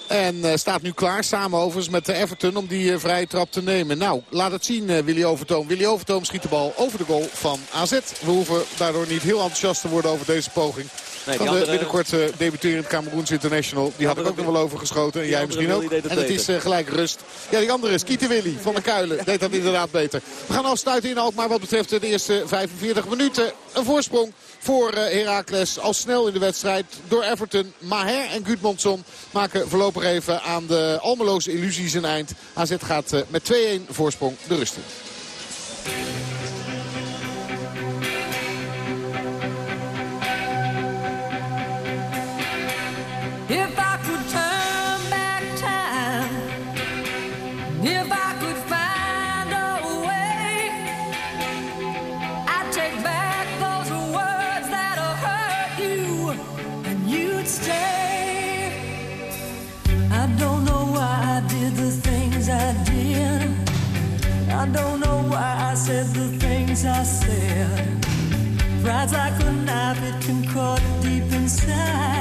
En uh, staat nu klaar samen overigens met Everton om die uh, vrije trap te nemen. Nou, laat het zien Willy Overtoom. Willy Overtoom schiet de bal over de goal van AZ. We hoeven daardoor niet heel enthousiast te worden over deze poging. Nee, van de binnenkort uh, debuterend Cameroens International. Die had ik ook nog wel over geschoten. En jij misschien ook. En het is uh, gelijk rust. Ja, die andere is Willy van de Kuilen. Deed dat inderdaad beter. We gaan afsluiten in Alkmaar wat betreft de eerste 45 minuten. Een voorsprong voor Heracles. Al snel in de wedstrijd door Everton. Maher en Gudmondsson maken voorlopig even aan de Almeloze illusies een eind. AZ gaat met 2-1 voorsprong de rust in. If I could turn back time, if I could find a way, I'd take back those words that hurt you, and you'd stay. I don't know why I did the things I did. I don't know why I said the things I said. Pride's like a knife, it can cut deep inside.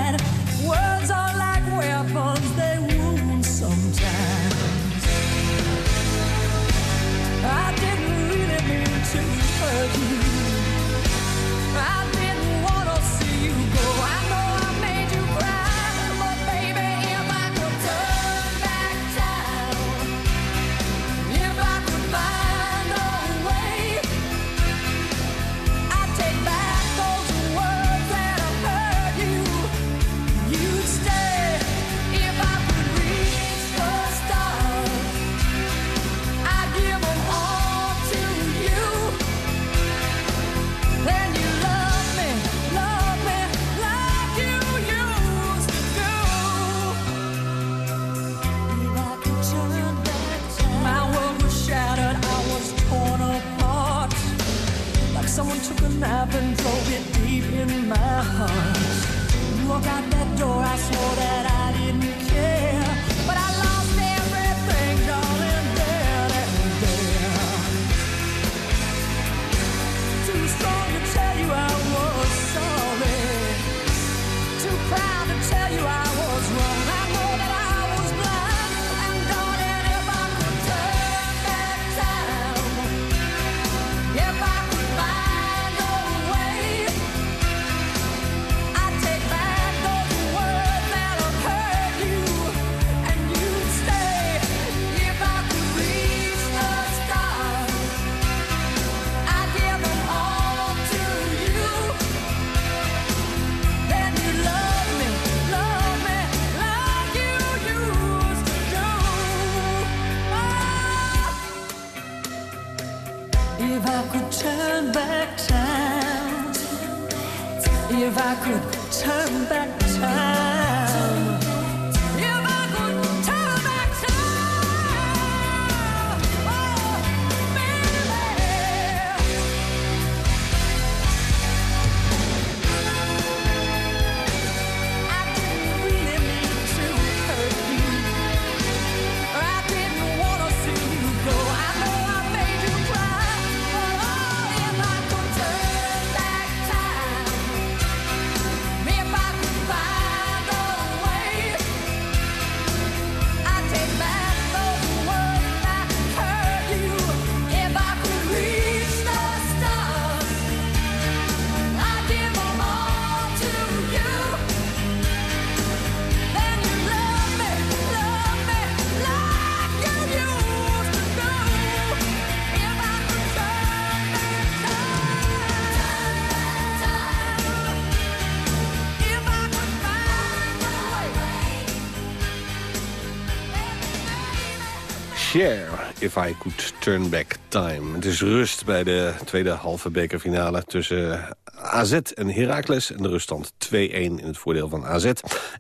If I Could Turn Back Time. Het is rust bij de tweede halve bekerfinale tussen AZ en Heracles. En de ruststand 2-1 in het voordeel van AZ.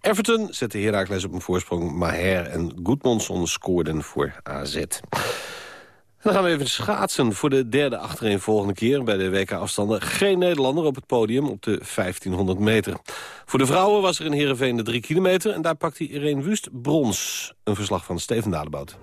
Everton zette Heracles op een voorsprong. Maher en Goedmondson scoorden voor AZ. Dan gaan we even schaatsen voor de derde achtereenvolgende keer bij de WK-afstanden. Geen Nederlander op het podium op de 1500 meter. Voor de vrouwen was er in Heerenveen de 3 kilometer... en daar pakte Irene Wust brons. Een verslag van Steven Dadebout.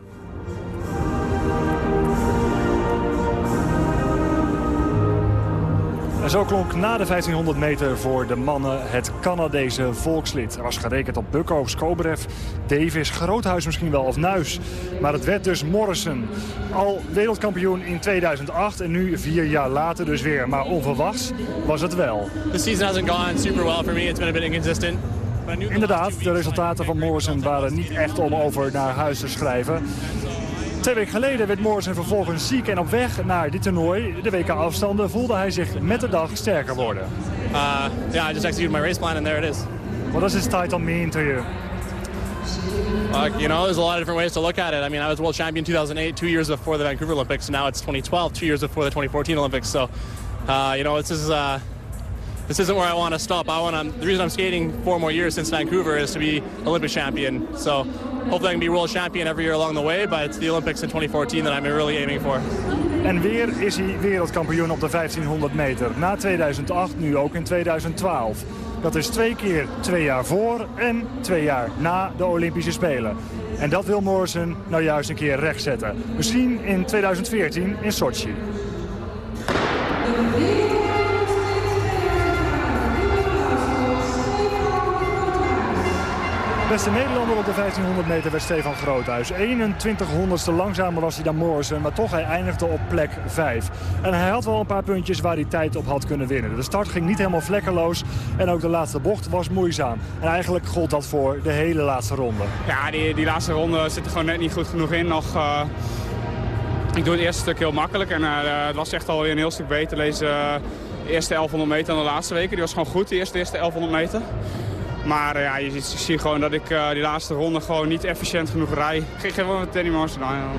En zo klonk na de 1500 meter voor de mannen het Canadese volkslied. Er was gerekend op Bukko, Skobrev, Davis, Groothuis misschien wel of Nuis. Maar het werd dus Morrison. Al wereldkampioen in 2008 en nu vier jaar later dus weer. Maar onverwachts was het wel. The season hasn't gone super well for me. It's been a bit inconsistent. Inderdaad, de resultaten van Morrison waren niet echt om over naar huis te schrijven. Twee weken geleden werd Morrison vervolgens ziek en op weg naar dit toernooi, de WK-afstanden, voelde hij zich met de dag sterker worden. Uh, yeah, I just executed my race plan and there it is. What does this title mean to you? Uh, you know, there's a lot of different ways to look at it. I mean, I was world champion 2008, two years before the Vancouver Olympics, and now it's 2012, two years before the 2014 Olympics. So, uh, you know, this is uh, this isn't where I want to stop. I want to. The reason I'm skating four more years since Vancouver is to be Olympic champion. So, hopefully, I can be world champion every year along the way. But it's the Olympics in 2014 that I'm really aiming for. En weer is hij wereldkampioen op de 1500 meter. Na 2008, nu ook in 2012. Dat is twee keer twee jaar voor en twee jaar na de Olympische Spelen. En dat wil Morrison nou juist een keer rechtzetten. Misschien in 2014 in Sochi. Beste Nederlander op de 1500 meter werd Stefan Groothuis. 21 honderdste langzamer was hij dan Morrison, maar toch hij eindigde op plek 5. En hij had wel een paar puntjes waar hij tijd op had kunnen winnen. De start ging niet helemaal vlekkeloos en ook de laatste bocht was moeizaam. En eigenlijk gold dat voor de hele laatste ronde. Ja, die, die laatste ronde zit er gewoon net niet goed genoeg in. Nog, eh, ik doe het eerste stuk heel makkelijk en eh, het was echt alweer een heel stuk beter. Deze eh, eerste 1100 meter dan de laatste weken. Die was gewoon goed, de eerste, eerste 1100 meter. Maar eh, ja, je ziet, gewoon dat ik eh, die laatste ronde gewoon niet efficiënt genoeg rij. Ik geef gewoon met Danny Morrison aan.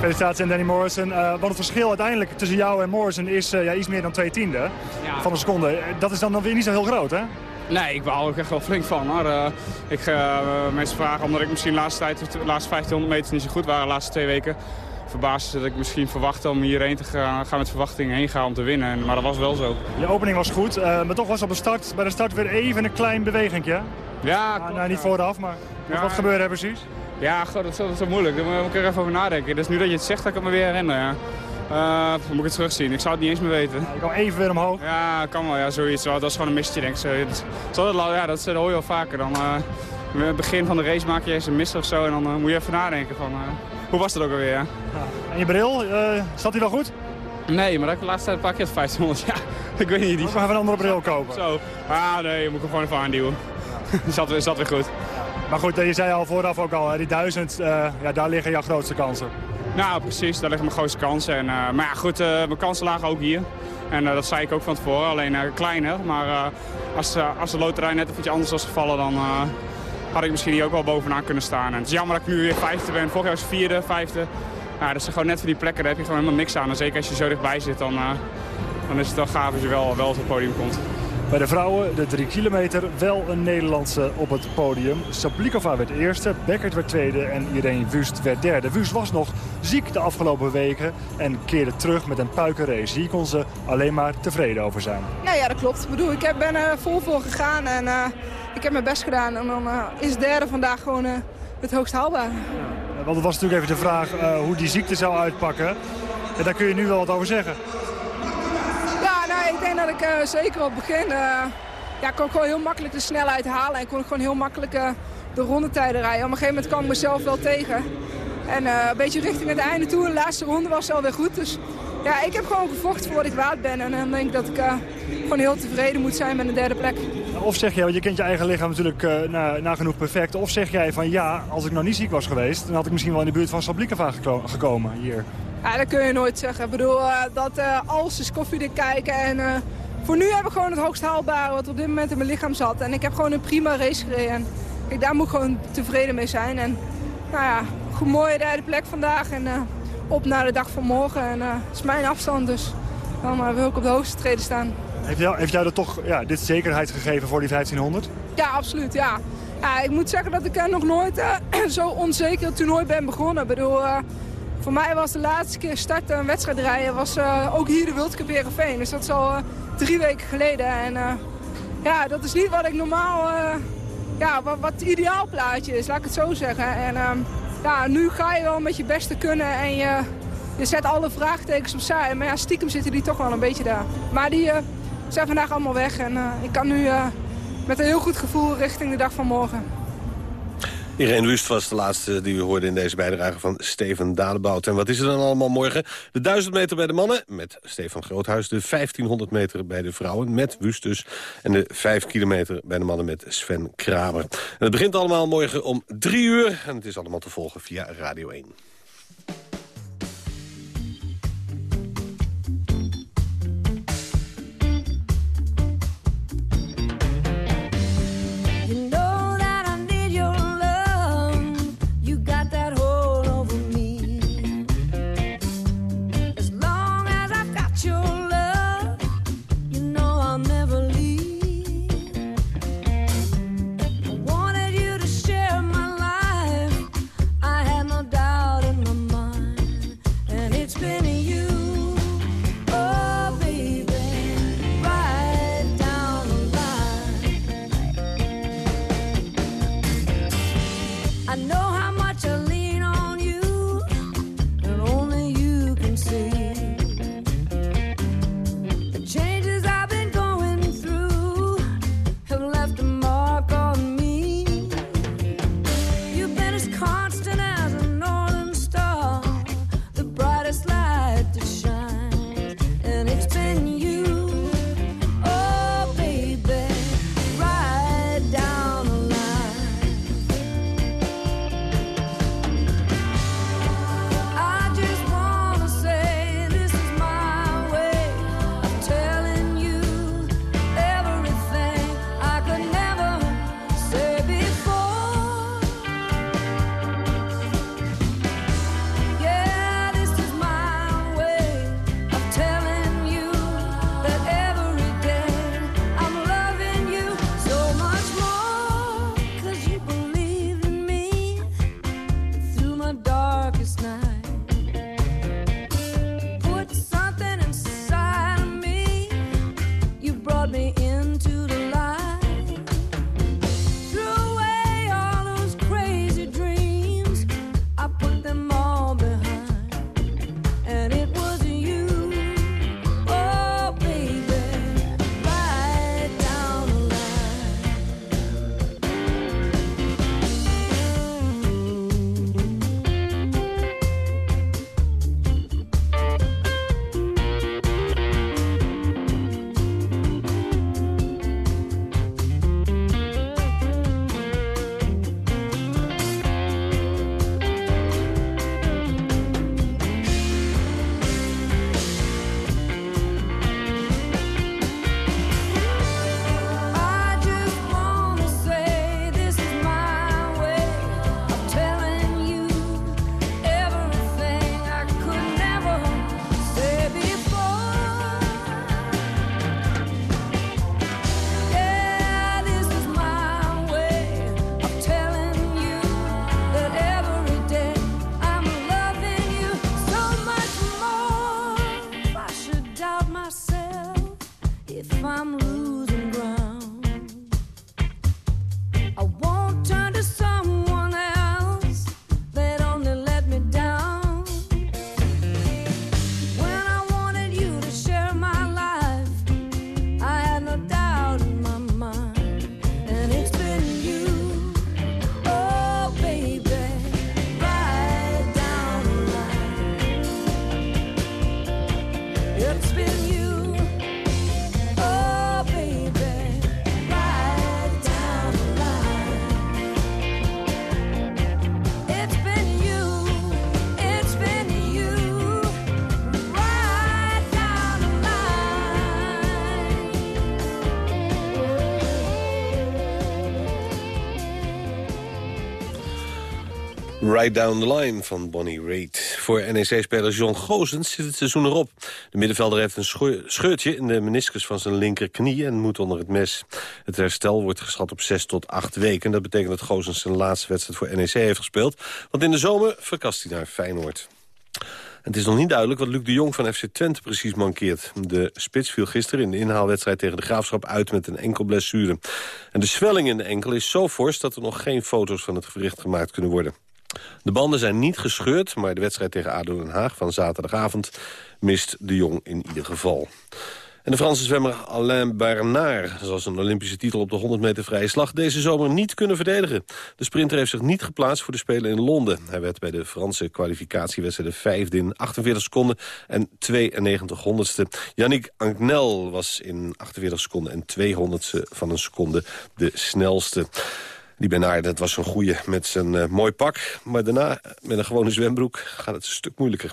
Felicitaties aan Danny Morrison. Eh, want het verschil uiteindelijk tussen jou en Morrison is ja, iets meer dan twee tiende Ja. van een seconde. Dat is dan, dan weer niet zo heel groot, hè? Nee, ik baal er ook echt wel flink van. Hoor. Eh, ik, mensen vragen omdat ik misschien de laatste, tijd, de laatste 1500 meter niet zo goed waren de laatste twee weken. Verbaasd dat ik misschien verwachtte om hierheen te gaan, gaan met verwachtingen heen gaan om te winnen. En- Maar dat was wel zo. Je opening was goed, eh, maar toch was op de start, bij de start weer even een klein bewegingje. Ja, Ah, nou, niet vooraf, maar wat, Ja. wat gebeurde er precies? Ja, god, dat is, dat is zo moeilijk. Daar moet ik er even over nadenken. Dus nu dat je het zegt, dat ik het me weer herinner. Ja. Eh, dan moet ik het terugzien. Ik zou het niet eens meer weten. Je kwam even weer omhoog. Ja, kan wel. Ja, zoiets. Dat is gewoon een mistje, denk ik. Dat, is- dat, ja, dat, hoor je wel vaker. Dan, eh, in het begin van de race maak je eens een mis of zo. En dan moet je even nadenken van... hoe was het ook alweer? Ja? En je bril, eh zat hij wel goed? Nee, maar dat heb ik de laatste tijd een paar keer 1500. Ja, ik weet niet. Die... Moet maar even een andere bril kopen. Zo. Ah, nee, je moet hem gewoon even aanduwen. Die zat, weer- zat weer goed. Maar goed, eh, je zei al vooraf ook al, die duizend, eh, ja, daar liggen jouw grootste kansen. Nou, precies. Daar liggen mijn grootste kansen. En, maar ja, goed, mijn kansen lagen ook hier. En dat zei ik ook van tevoren, alleen kleiner. Maar als, als de loterij net even iets anders was gevallen, dan had ik misschien hier ook wel bovenaan kunnen staan. En het is jammer dat ik nu weer vijfde ben. Vorig jaar was vierde, vijfde. Ja, dat is gewoon net voor die plekken, daar heb je gewoon helemaal niks aan. En zeker als je zo dichtbij zit, dan, eh, dan is het wel gaaf als je wel, wel op het podium komt. Bij de vrouwen, de drie kilometer, wel een Nederlandse op het podium. Sablikova werd eerste, Beckert werd tweede en Irene Wust werd derde. Wust was nog ziek de afgelopen weken en keerde terug met een puikenrace. Hier kon ze alleen maar tevreden over zijn. Nou ja, dat klopt. Ik bedoel, ik heb- ben er vol voor gegaan en eh, ik heb mijn best gedaan. En dan eh, is derde vandaag gewoon eh, het hoogst haalbaar. Eh, Want het was natuurlijk even de vraag eh, hoe die ziekte zou uitpakken. En daar kun je nu wel wat over zeggen. Ja, nou, ik denk dat ik zeker op het begin... ja, kon ik gewoon heel makkelijk de snelheid halen. En kon ik gewoon heel makkelijk de rondetijden rijden. Op een gegeven moment kwam ik mezelf wel tegen. En een beetje richting het einde toe. De laatste ronde was alweer goed. Dus ja, ik heb gewoon gevochten voor wat ik waard ben. En dan denk ik dat ik gewoon heel tevreden moet zijn met een derde plek. Of zeg jij, want je kent je eigen lichaam natuurlijk eh, na, nagenoeg perfect. Of zeg jij van ja, als ik nou niet ziek was geweest... dan had ik misschien wel in de buurt van Sablikova geko- gekomen hier. Ja, dat kun je nooit zeggen. Ik bedoel, eh, dat eh, alles is koffiedik kijken. En voor nu heb ik gewoon het hoogst haalbare wat op dit moment in mijn lichaam zat. En ik heb gewoon een prima race gereden. En daar moet ik gewoon tevreden mee zijn. En nou ja, een mooie derde plek vandaag. En op naar de dag van morgen. En het is mijn afstand, dus dan wil ik op de hoogste treden staan. Heeft jou, heeft er toch ja, dit zekerheid gegeven voor die 1500? Ja, absoluut, ja. ik moet zeggen dat ik nog nooit zo onzeker het toernooi ben begonnen. Ik bedoel, voor mij was de laatste keer starten een wedstrijd rijden... was ook hier de World Cup Heerenveen. Dus dat is al drie weken geleden. En ja, dat is niet wat ik normaal ja, wat, wat het ideaalplaatje is, laat ik het zo zeggen. En ehm, ja, nu ga je wel met je beste kunnen en je, je zet alle vraagtekens opzij. Maar ja, stiekem zitten die toch wel een beetje daar. Maar die zijn vandaag allemaal weg en uh, ik kan nu uh, met een heel goed gevoel richting de dag van morgen. Irene Wust was de laatste die we hoorden in deze bijdrage van Steven Dadebout. En wat is er dan allemaal morgen? De 1000 meter bij de mannen met Stefan Groothuis. De 1500 meter bij de vrouwen met Wust dus. En de 5 kilometer bij de mannen met Sven Kramer. En het begint allemaal morgen om 3 uur. En het is allemaal te volgen via Radio 1. Right Down the Line van Bonnie Raitt. Voor NEC-speler John Gozens zit het seizoen erop. De middenvelder heeft een scheurtje in de meniscus van zijn linkerknie en moet onder het mes. Het herstel wordt geschat op 6 tot 8 weken. Dat betekent dat Gozens zijn laatste wedstrijd voor NEC heeft gespeeld. Want in de zomer verkast hij naar Feyenoord. Het is nog niet duidelijk wat Luc de Jong van FC Twente precies mankeert. De spits viel gisteren in de inhaalwedstrijd tegen de Graafschap uit met een enkel blessure. En de zwelling in de enkel is zo fors dat er nog geen foto's van het gewricht gemaakt kunnen worden. De banden zijn niet gescheurd, maar de wedstrijd tegen ADO Den Haag van zaterdagavond mist de Jong in ieder geval. En de Franse zwemmer Alain Bernard zal zijn Olympische titel op de 100 meter vrije slag deze zomer niet kunnen verdedigen. De sprinter heeft zich niet geplaatst voor de Spelen in Londen. Hij werd bij de Franse kwalificatiewedstrijd vijfde in 48 seconden en 92 honderdste. Yannick Agnel was in 48 seconden en 200ste van een seconde de snelste. Die Bernard, dat was zo'n goeie met zijn uh, mooi pak. Maar daarna, met een gewone zwembroek, gaat het een stuk moeilijker.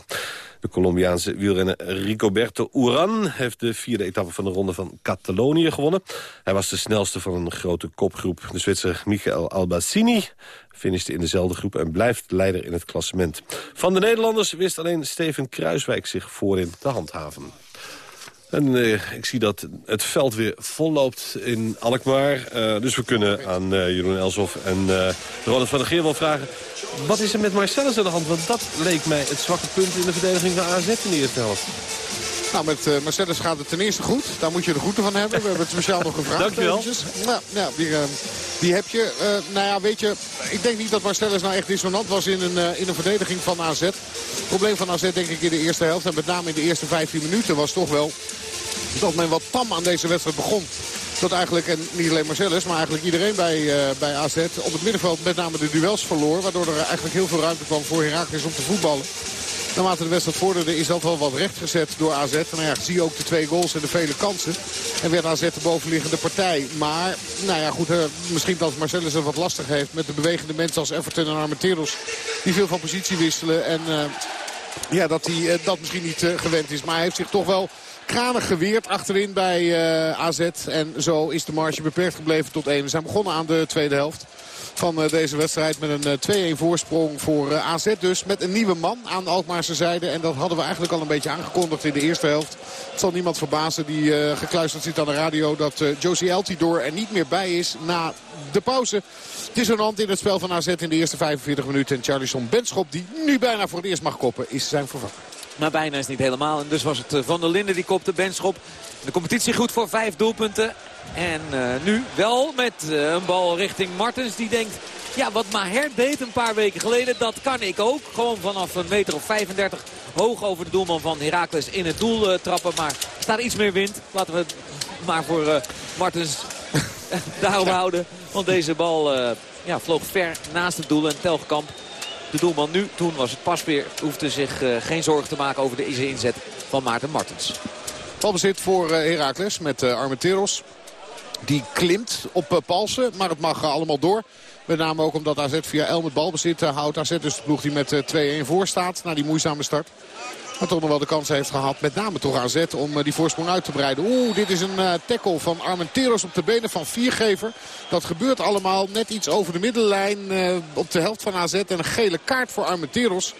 De Colombiaanse wielrenner Ricoberto Uran heeft de vierde etappe van de ronde van Catalonië gewonnen. Hij was de snelste van een grote kopgroep. De Zwitser Michael Albacini finishte in dezelfde groep en blijft leider in het klassement. Van de Nederlanders wist alleen Steven Kruiswijk zich voorin te handhaven. En uh, ik zie dat het veld weer volloopt in Alkmaar. Uh, dus we kunnen aan uh, Jeroen Elshoff en Ronald van der Geer wel vragen... wat is er met Marcellus aan de hand? Want dat leek mij het zwakke punt in de verdediging van AZ in de eerste helft. Nou, met uh, Marcellus gaat het ten eerste goed. Daar moet je de groeten van hebben. We hebben het speciaal nog gevraagd. Dankjewel. Nou, ja, die, uh, die heb je. Uh, nou ja, weet je, ik denk niet dat Marcellus nou echt dissonant was in een, in een verdediging van AZ. Het probleem van AZ denk ik in de eerste helft en met name in de eerste 15 minuten was toch wel dat men wat tam aan deze wedstrijd begon. Dat eigenlijk, en niet alleen Marcellus, maar eigenlijk iedereen bij, uh, bij AZ op het middenveld met name de duels verloor. Waardoor er eigenlijk heel veel ruimte kwam voor Herakles om te voetballen. Naarmate de wedstrijd vorderde is dat wel wat rechtgezet door AZ. Nou ja, zie ook de twee goals en de vele kansen. En werd AZ de bovenliggende partij. Maar, nou ja, goed, uh, misschien dat Marcellus het wat lastig heeft met de bewegende mensen als Everton en Armenteros. Die veel van positie wisselen. En uh, ja, dat hij dat misschien niet gewend is. Maar hij heeft zich toch wel kranig geweerd achterin bij uh, AZ. En zo is de marge beperkt gebleven tot 1. We zijn begonnen aan de tweede helft van uh, deze wedstrijd. Met een uh, 2-1 voorsprong voor uh, AZ dus. Met een nieuwe man aan de Alkmaarse zijde. En dat hadden we eigenlijk al een beetje aangekondigd in de eerste helft. Het zal niemand verbazen die gekluisterd zit aan de radio... dat Josie Altidor er niet meer bij is na de pauze. Het is een hand in het spel van AZ in de eerste 45 minuten. En Charlison Benschop, die nu bijna voor het eerst mag koppen, is zijn vervanger. Maar bijna is niet helemaal. En dus was het Van der Linden die kopte Benschop. De competitie goed voor vijf doelpunten. En uh, nu wel met uh, een bal richting Martens. Die denkt, ja wat Maher deed een paar weken geleden, dat kan ik ook. Gewoon vanaf een meter of 35 hoog over de doelman van Heracles in het doel uh, trappen. Maar er staat iets meer wind. Laten we het maar voor Martens daarop houden. Want deze bal ja, vloog ver naast het doel. En Telgekamp de doelman nu. Toen was het pas weer. Hoefde zich uh, geen zorgen te maken over de inzet van Maarten Martens. Balbezit voor uh, Heracles met uh, Armenteros. Die klimt op Palsen, maar het mag allemaal door. Met name ook omdat AZ via El met balbezit houdt. AZ dus de ploeg die met 2-1 voor staat na die moeizame start. Maar toch nog wel de kans heeft gehad. Met name toch AZ om uh, die voorsprong uit te breiden. Oeh, dit is een uh, tackle van Armenteros op de benen van Viergever. Dat gebeurt allemaal net iets over de middenlijn uh, op de helft van AZ. En een gele kaart voor Armenteros.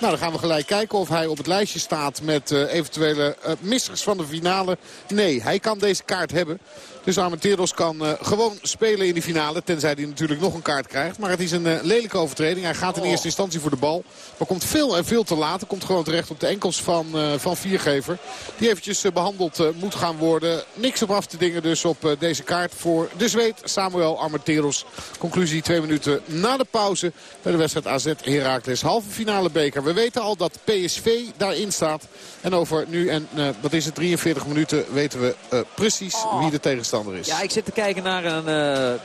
Nou, dan gaan we gelijk kijken of hij op het lijstje staat met eventuele missers van de finale. Nee, hij kan deze kaart hebben. Dus Armenteros kan uh, gewoon spelen in de finale. Tenzij hij natuurlijk nog een kaart krijgt. Maar het is een uh, lelijke overtreding. Hij gaat in Oh. eerste instantie voor de bal. Maar komt veel en veel te laat. Hij komt gewoon terecht op de enkels van, van Viergever. Die eventjes behandeld moet gaan worden. Niks op af te dingen dus op deze kaart voor de Zweed. Samuel Armenteros. Conclusie twee minuten na de pauze. Bij de wedstrijd AZ Heracles. Halve finale beker. We weten al dat PSV daarin staat. En over nu en wat is het 43 minuten weten we precies Oh. wie de tegenstander is. Ja, ik zit te kijken naar een uh,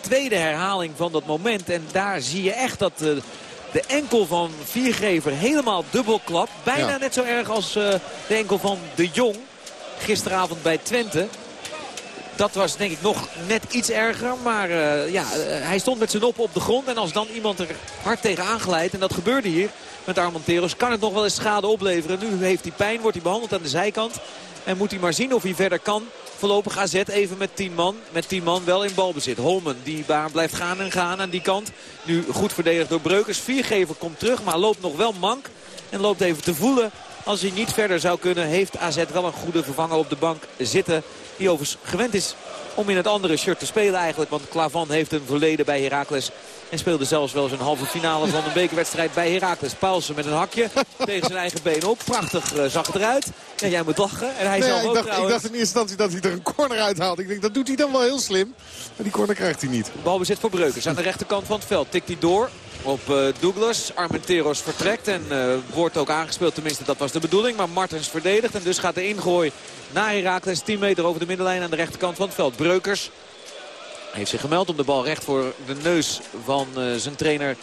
tweede herhaling van dat moment. En daar zie je echt dat uh, de enkel van Viergever helemaal dubbel klapt. Bijna Ja. net zo erg als uh, de enkel van De Jong gisteravond bij Twente. Dat was denk ik nog net iets erger. Maar uh, ja, uh, hij stond met zijn noppen op de grond. En als dan iemand er hard tegen aangeleid. En dat gebeurde hier met Armenteros. Kan het nog wel eens schade opleveren. Nu heeft hij pijn. Wordt hij behandeld aan de zijkant. En moet hij maar zien of hij verder kan. Voorlopig AZ even met 10 man. Met 10 man wel in balbezit. Holmen die baan blijft gaan en gaan aan die kant. Nu goed verdedigd door Breukers. Viergever komt terug maar loopt nog wel mank. En loopt even te voelen. Als hij niet verder zou kunnen heeft AZ wel een goede vervanger op de bank zitten. Die overigens gewend is om in het andere shirt te spelen eigenlijk. Want Klavan heeft een verleden bij Heracles. En speelde zelfs wel eens een halve finale van een bekerwedstrijd bij Heracles. Paulsen met een hakje tegen zijn eigen been op. Prachtig uh, zag het eruit. Ja, jij moet lachen. En hij Nee, zelf ik, ook dacht, ik dacht in eerste instantie dat hij er een corner uithaalt. Ik denk, dat doet hij dan wel heel slim. Maar die corner krijgt hij niet. Balbezit voor Breukers aan de rechterkant van het veld. Tikt hij door op eh, Douglas. Armenteros vertrekt en eh, wordt ook aangespeeld. Tenminste, dat was de bedoeling. Maar Martens verdedigt. En dus gaat de ingooi naar Heracles. 10 meter over de middenlijn aan de rechterkant van het veld. Breukers heeft zich gemeld om de bal recht voor de neus van eh, zijn trainer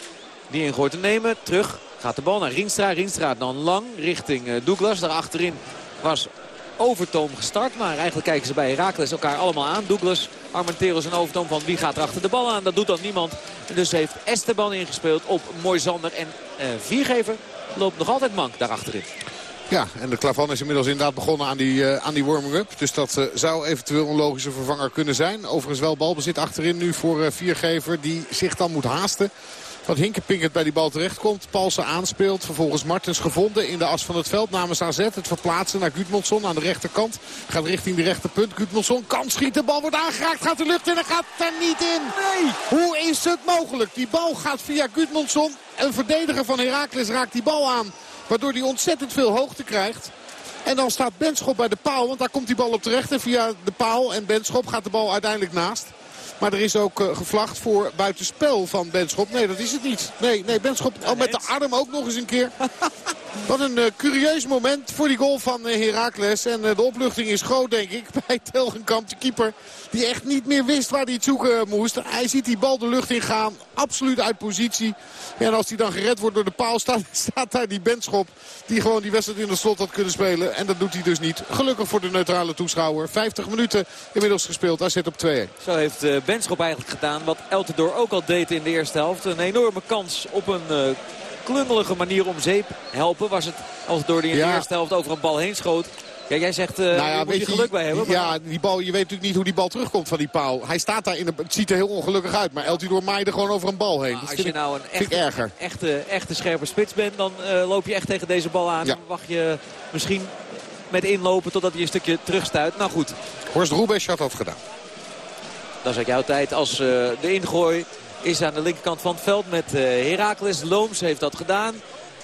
die ingooit te nemen. Terug gaat de bal naar Rienstra. Rienstra dan lang richting eh, Douglas. Daar achterin was Overtoom gestart. Maar eigenlijk kijken ze bij Heracles elkaar allemaal aan. Douglas, Armenteros en Overtoom van wie gaat er achter de bal aan. Dat doet dan niemand. Dus heeft Esteban ingespeeld op Moisander. En eh, Viergever loopt nog altijd mank daar achterin. Ja, en de Klavan is inmiddels inderdaad begonnen aan die, eh, aan die warming-up. Dus dat eh, zou eventueel een logische vervanger kunnen zijn. Overigens wel balbezit achterin nu voor eh, Viergever. Die zich dan moet haasten. Want Hinkepinkert bij die bal terechtkomt. Paulsen aanspeelt. Vervolgens Martens gevonden in de as van het veld namens AZ. Het verplaatsen naar Gudmundsson aan de rechterkant. Gaat richting de rechterpunt. Gudmundsson kan schieten. De bal wordt aangeraakt. Gaat de lucht in en gaat er niet in. Nee. Hoe is het mogelijk? Die bal gaat via Gudmundsson. Een verdediger van Heracles raakt die bal aan. Waardoor hij ontzettend veel hoogte krijgt. En dan staat Benschop bij de paal. Want daar komt die bal op terecht. En via de paal en Benschop gaat de bal uiteindelijk naast. Maar er is ook eh, gevlacht voor buitenspel van Benschop. Nee, dat is het niet. Nee, nee Benschop oh, met de arm ook nog eens een keer. Wat een eh, curieus moment voor die goal van eh, Heracles. En eh, de opluchting is groot, denk ik, bij Telgenkamp, de keeper. Die echt niet meer wist waar hij het zoeken moest. Hij ziet die bal de lucht in gaan. Absoluut uit positie. En als hij dan gered wordt door de paal, staat, staat daar die Benschop. Die gewoon die wedstrijd in de slot had kunnen spelen. En dat doet hij dus niet. Gelukkig voor de neutrale toeschouwer. 50 minuten inmiddels gespeeld. Hij zit op 2-1. Zo heeft Benschop eigenlijk gedaan wat Eltendoor ook al deed in de eerste helft. Een enorme kans op een klungelige manier om zeep helpen. Was het die in de Ja. eerste helft over een bal heen schoot. Ja, jij zegt, Nou je moet je geluk bij hebben. maar- Ja, die bal, je weet natuurlijk niet hoe die bal terugkomt van die paal. Hij staat daar in de, het ziet er heel ongelukkig uit. Maar Eltidoor maaide gewoon over een bal heen. Als je ik- nou een echte, echte, echte scherpe spits bent, dan eh, loop je echt tegen deze bal aan. Ja. Dan wacht je misschien met inlopen totdat hij een stukje terugstuit. Nou goed, Horst Roebesch had dat gedaan. is ook jouw tijd als eh, de ingooi is aan de linkerkant van het veld met eh Heracles. Looms heeft dat gedaan.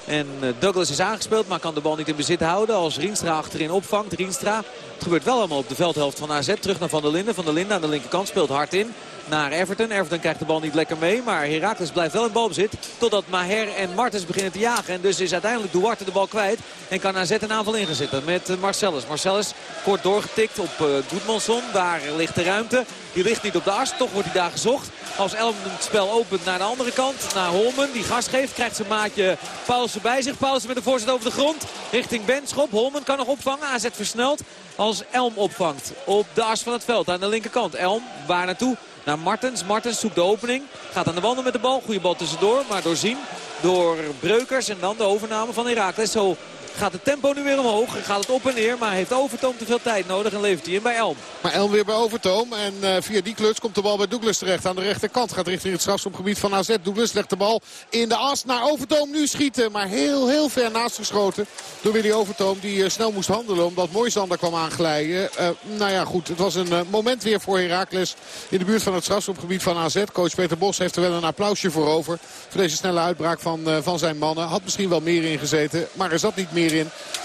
En eh, Douglas is aangespeeld, maar kan de bal niet in bezit houden. Als Rienstra achterin opvangt. Rienstra, het gebeurt wel allemaal op de veldhelft van AZ. Terug naar Van der Linden. Van der Linden aan de linkerkant speelt hard in. Naar Everton. Everton krijgt de bal niet lekker mee. Maar Heracles blijft wel in balbezit. Totdat Maher en Martens beginnen te jagen. En dus is uiteindelijk Duarte de bal kwijt. En kan AZ een aanval ingezitten met eh, Marcellus. Marcellus kort doorgetikt op uh, Goedmanson. Daar ligt de ruimte. Die ligt niet op de as. Toch wordt hij daar gezocht. Als Elm het spel opent naar de andere kant. Naar Holmen. Die gas geeft. Krijgt zijn maatje Paulsen bij zich. Paulsen met een voorzet over de grond. Richting Benschop. Holmen kan nog opvangen. AZ versnelt. Als Elm opvangt. Op de as van het veld. Aan de linkerkant. Elm. Waar naartoe? Naar Martens. Martens zoekt de opening. Gaat aan de wandel met de bal. Goede bal tussendoor. Maar doorzien door Breukers. En dan de overname van Heracles. Zo gaat het tempo nu weer omhoog. Gaat het op en neer. Maar heeft Overtoom te veel tijd nodig. En levert hij in bij Elm. Maar Elm weer bij Overtoom. En eh, via die kluts komt de bal bij Douglas terecht. Aan de rechterkant gaat richting het strafschopgebied van AZ. Douglas legt de bal in de as naar Overtoom. Nu schieten. Maar heel, heel ver naast geschoten. Door Willy Overtoom. Die eh, snel moest handelen. Omdat Moisander kwam aanglijden. Eh, nou ja, goed. Het was een moment weer voor Heracles. In de buurt van het strafschopgebied van AZ. Coach Peter Bos heeft er wel een applausje voor over. Voor deze snelle uitbraak van, van zijn mannen. Had misschien wel meer ingezeten. Maar er zat niet meer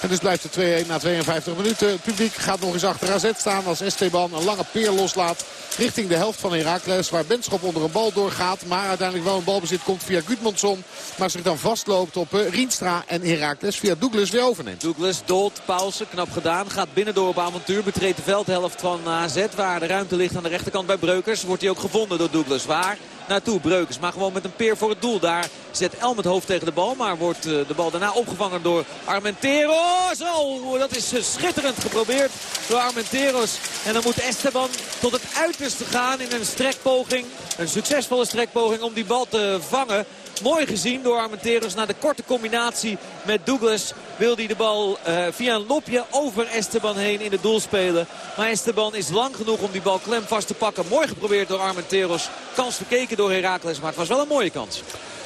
En dus blijft het 2-1 na 52 minuten. Het publiek gaat nog eens achter AZ staan als Esteban een lange peer loslaat. Richting de helft van Heracles. Waar Benschop onder een bal doorgaat. Maar uiteindelijk wel een balbezit komt via Gudmundsson. Maar zich dan vastloopt op eh, Rienstra. En Heracles via Douglas weer overneemt. Douglas, Dolt, Paulsen, knap gedaan. Gaat binnendoor op avontuur. Betreedt de veldhelft van AZ. Waar de ruimte ligt aan de rechterkant bij Breukers. Wordt hij ook gevonden door Douglas. Waar? Naartoe Breukers. Maar gewoon met een peer voor het doel. Daar zet Elm het hoofd tegen de bal. Maar wordt uh, de bal daarna opgevangen door Armenteros. Zo, dat is uh, schitterend geprobeerd door Armenteros. En dan moet Esteban tot het uiterste gaan in een strekpoging. Een succesvolle strekpoging om die bal te vangen. Mooi gezien door Armenteros na de korte combinatie met Douglas. Wil hij de bal uh, via een lopje over Esteban heen in het doel spelen. Maar Esteban is lang genoeg om die bal klem vast te pakken. Mooi geprobeerd door Armenteros. Kans verkeken door Heracles, maar het was wel een mooie kans.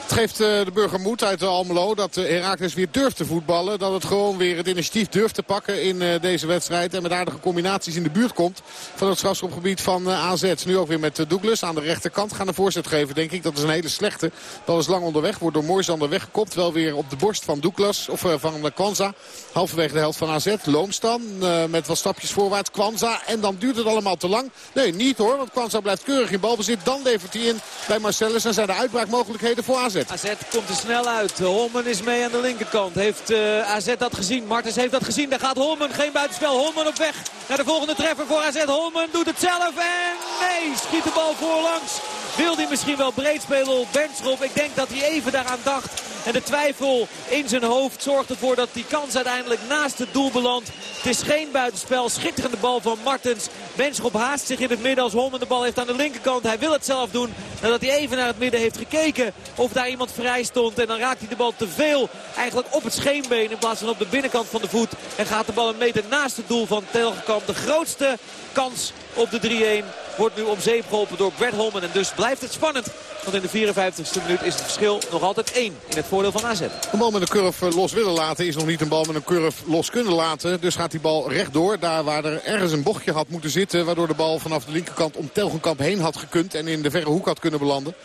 Het geeft uh, de burger moed uit Almelo dat uh, Heracles weer durft te voetballen. Dat het gewoon weer het initiatief durft te pakken in uh, deze wedstrijd. En met aardige combinaties in de buurt komt van het strafschopgebied van AZ. Nu ook weer met Douglas aan de rechterkant. Gaan een voorzet geven denk ik. Dat is een hele slechte. Bal is lang onderweg. Wordt door Moisander weggekopt. Wel weer op de borst van Douglas. Of van Kwanza. Halverwege de helft van AZ. Loomstan met wat stapjes voorwaarts. Kwanza. En dan duurt het allemaal te lang. Nee, niet hoor. Want Kwanza blijft keurig in balbezit. Dan levert hij in bij Marcellus. En zijn de uitbraakmogelijkheden voor AZ. AZ komt er snel uit. Holmen is mee aan de linkerkant. Heeft uh, AZ dat gezien? Martens heeft dat gezien. Daar gaat Holmen. Geen buitenspel. Holmen op weg naar de volgende treffer voor AZ. Holmen doet het zelf. En nee, schiet de bal voorlangs. Wil hij misschien wel breed spelen op Benschop? Ik denk dat hij even daaraan dacht. En de twijfel in zijn hoofd zorgt ervoor dat die kans uiteindelijk naast het doel belandt. Het is geen buitenspel. Schitterende bal van Martens. Benschop haast zich in het midden als Holmen de bal heeft aan de linkerkant. Hij wil het zelf doen. Nadat hij even naar het midden heeft gekeken of daar iemand vrij stond. En dan raakt hij de bal te veel eigenlijk op het scheenbeen in plaats van op de binnenkant van de voet. En gaat de bal een meter naast het doel van Telgekamp. De grootste kans op de 3-1 wordt nu om zeep geholpen door Brad Holman. En dus blijft het spannend. Want in de 54ste minuut is het verschil nog altijd 1 in het voordeel van AZ. Een bal met een curve los willen laten is nog niet een bal met een curve los kunnen laten. Dus gaat die bal rechtdoor. Daar waar er ergens een bochtje had moeten zitten. Waardoor de bal vanaf de linkerkant om Telgenkamp heen had gekund. En in de verre hoek had kunnen belanden.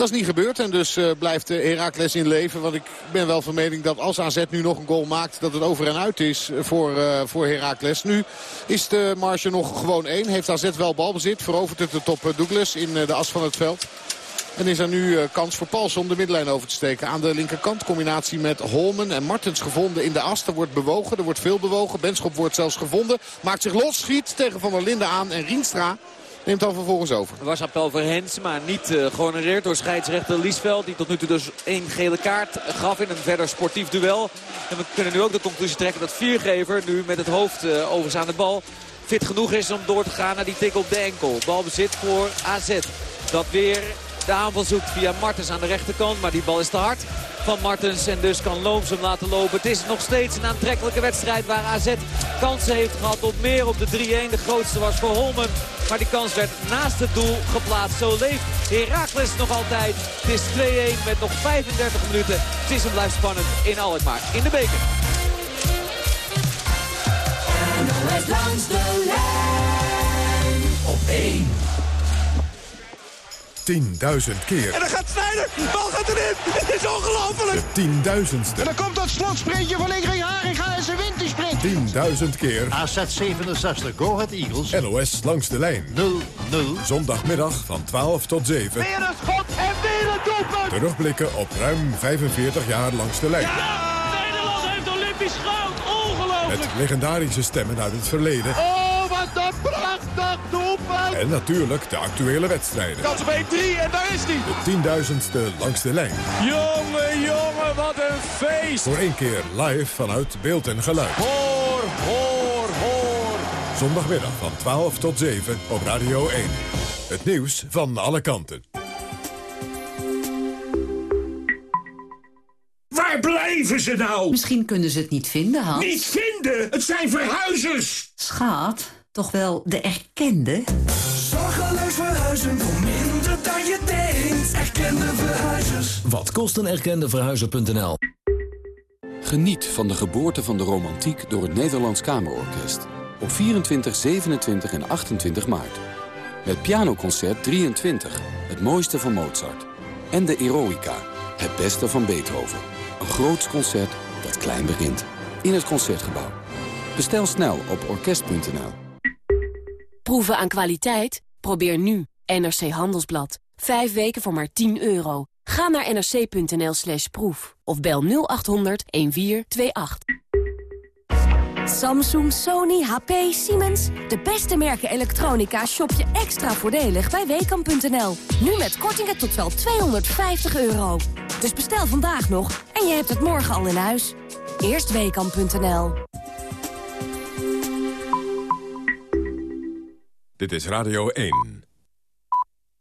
Dat is niet gebeurd en dus uh, blijft Herakles in leven. Want ik ben wel van mening dat als AZ nu nog een goal maakt... dat het over en uit is voor, uh, voor Herakles. Nu is de marge nog gewoon één. Heeft AZ wel balbezit. Verovert het de top Douglas in de as van het veld. En is er nu kans voor Paulsen om de middenlijn over te steken. Aan de linkerkant combinatie met Holmen en Martens gevonden in de as. Er wordt bewogen, er wordt veel bewogen. Benschop wordt zelfs gevonden. Maakt zich los, schiet tegen Van der Linden aan. En Rienstra neemt dan vervolgens over. Er was appel voor Hens, maar niet uh, gehonoreerd door scheidsrechter Liesveld. Die tot nu toe dus één gele kaart gaf in een verder sportief duel. En we kunnen nu ook de conclusie trekken dat Viergever nu met het hoofd uh, overigens aan de bal fit genoeg is om door te gaan naar die tik op de enkel. Balbezit voor AZ. Dat weer de aanval zoekt via Martens aan de rechterkant. Maar die bal is te hard van Martens. En dus kan Looms hem laten lopen. Het is nog steeds een aantrekkelijke wedstrijd waar AZ kansen heeft gehad op meer op de 3-1. De grootste was voor Holmen. Maar die kans werd naast het doel geplaatst. Zo leeft Heracles nog altijd. Het is 2-1 met nog 35 minuten. Het is en blijft spannend in Alkmaar. In de beker. Langs de lijn op 1. 10.000 keer. En dan gaat Snijder. De bal gaat erin. Het is ongelooflijk. De tienduizendste. En dan komt dat slotsprintje van Ingrid Haringa en ze wint die sprint. 10.000 keer. AZ 67, Go Ahead Eagles. NOS langs de lijn. 0-0. Zondagmiddag van 12 tot 7. Weer een schot en weer een doelpunt. Terugblikken op ruim 45 jaar langs de lijn. Ja! Nederland heeft Olympisch goud. Ongelooflijk. Met legendarische stemmen uit het verleden. Oh, wat een prachtig En natuurlijk de actuele wedstrijden. Kans op 1-3 en daar is hij. De tienduizendste langs de lijn. Jongen, jongen, wat een feest. Voor één keer live vanuit beeld en geluid. Hoor, hoor, hoor. Zondagmiddag van 12 tot 7 op Radio 1. Het nieuws van alle kanten. Waar blijven ze nou? Misschien kunnen ze het niet vinden, Hans. Niet vinden? Het zijn verhuizers! Schat, toch wel de erkende? Zorgeloos verhuizen voor minder dan je denkt. Erkende verhuizers. Wat kost een erkende verhuizer.nl? Geniet van de geboorte van de romantiek door het Nederlands Kamerorkest. Op 24, 27 en 28 maart. Met pianoconcert 23, het mooiste van Mozart. En de Eroica, het beste van Beethoven. Een groots concert dat klein begint. In het Concertgebouw. Bestel snel op orkest.nl. Proeven aan kwaliteit? Probeer nu NRC Handelsblad. Vijf weken voor maar 10 euro. Ga naar nrc.nl slash proef. Of bel 0800 1428. Samsung, Sony, HP, Siemens. De beste merken elektronica shop je extra voordelig bij Weekamp.nl. Nu met kortingen tot wel 250 euro. Dus bestel vandaag nog en je hebt het morgen al in huis. Eerst Weekamp.nl. Dit is Radio 1.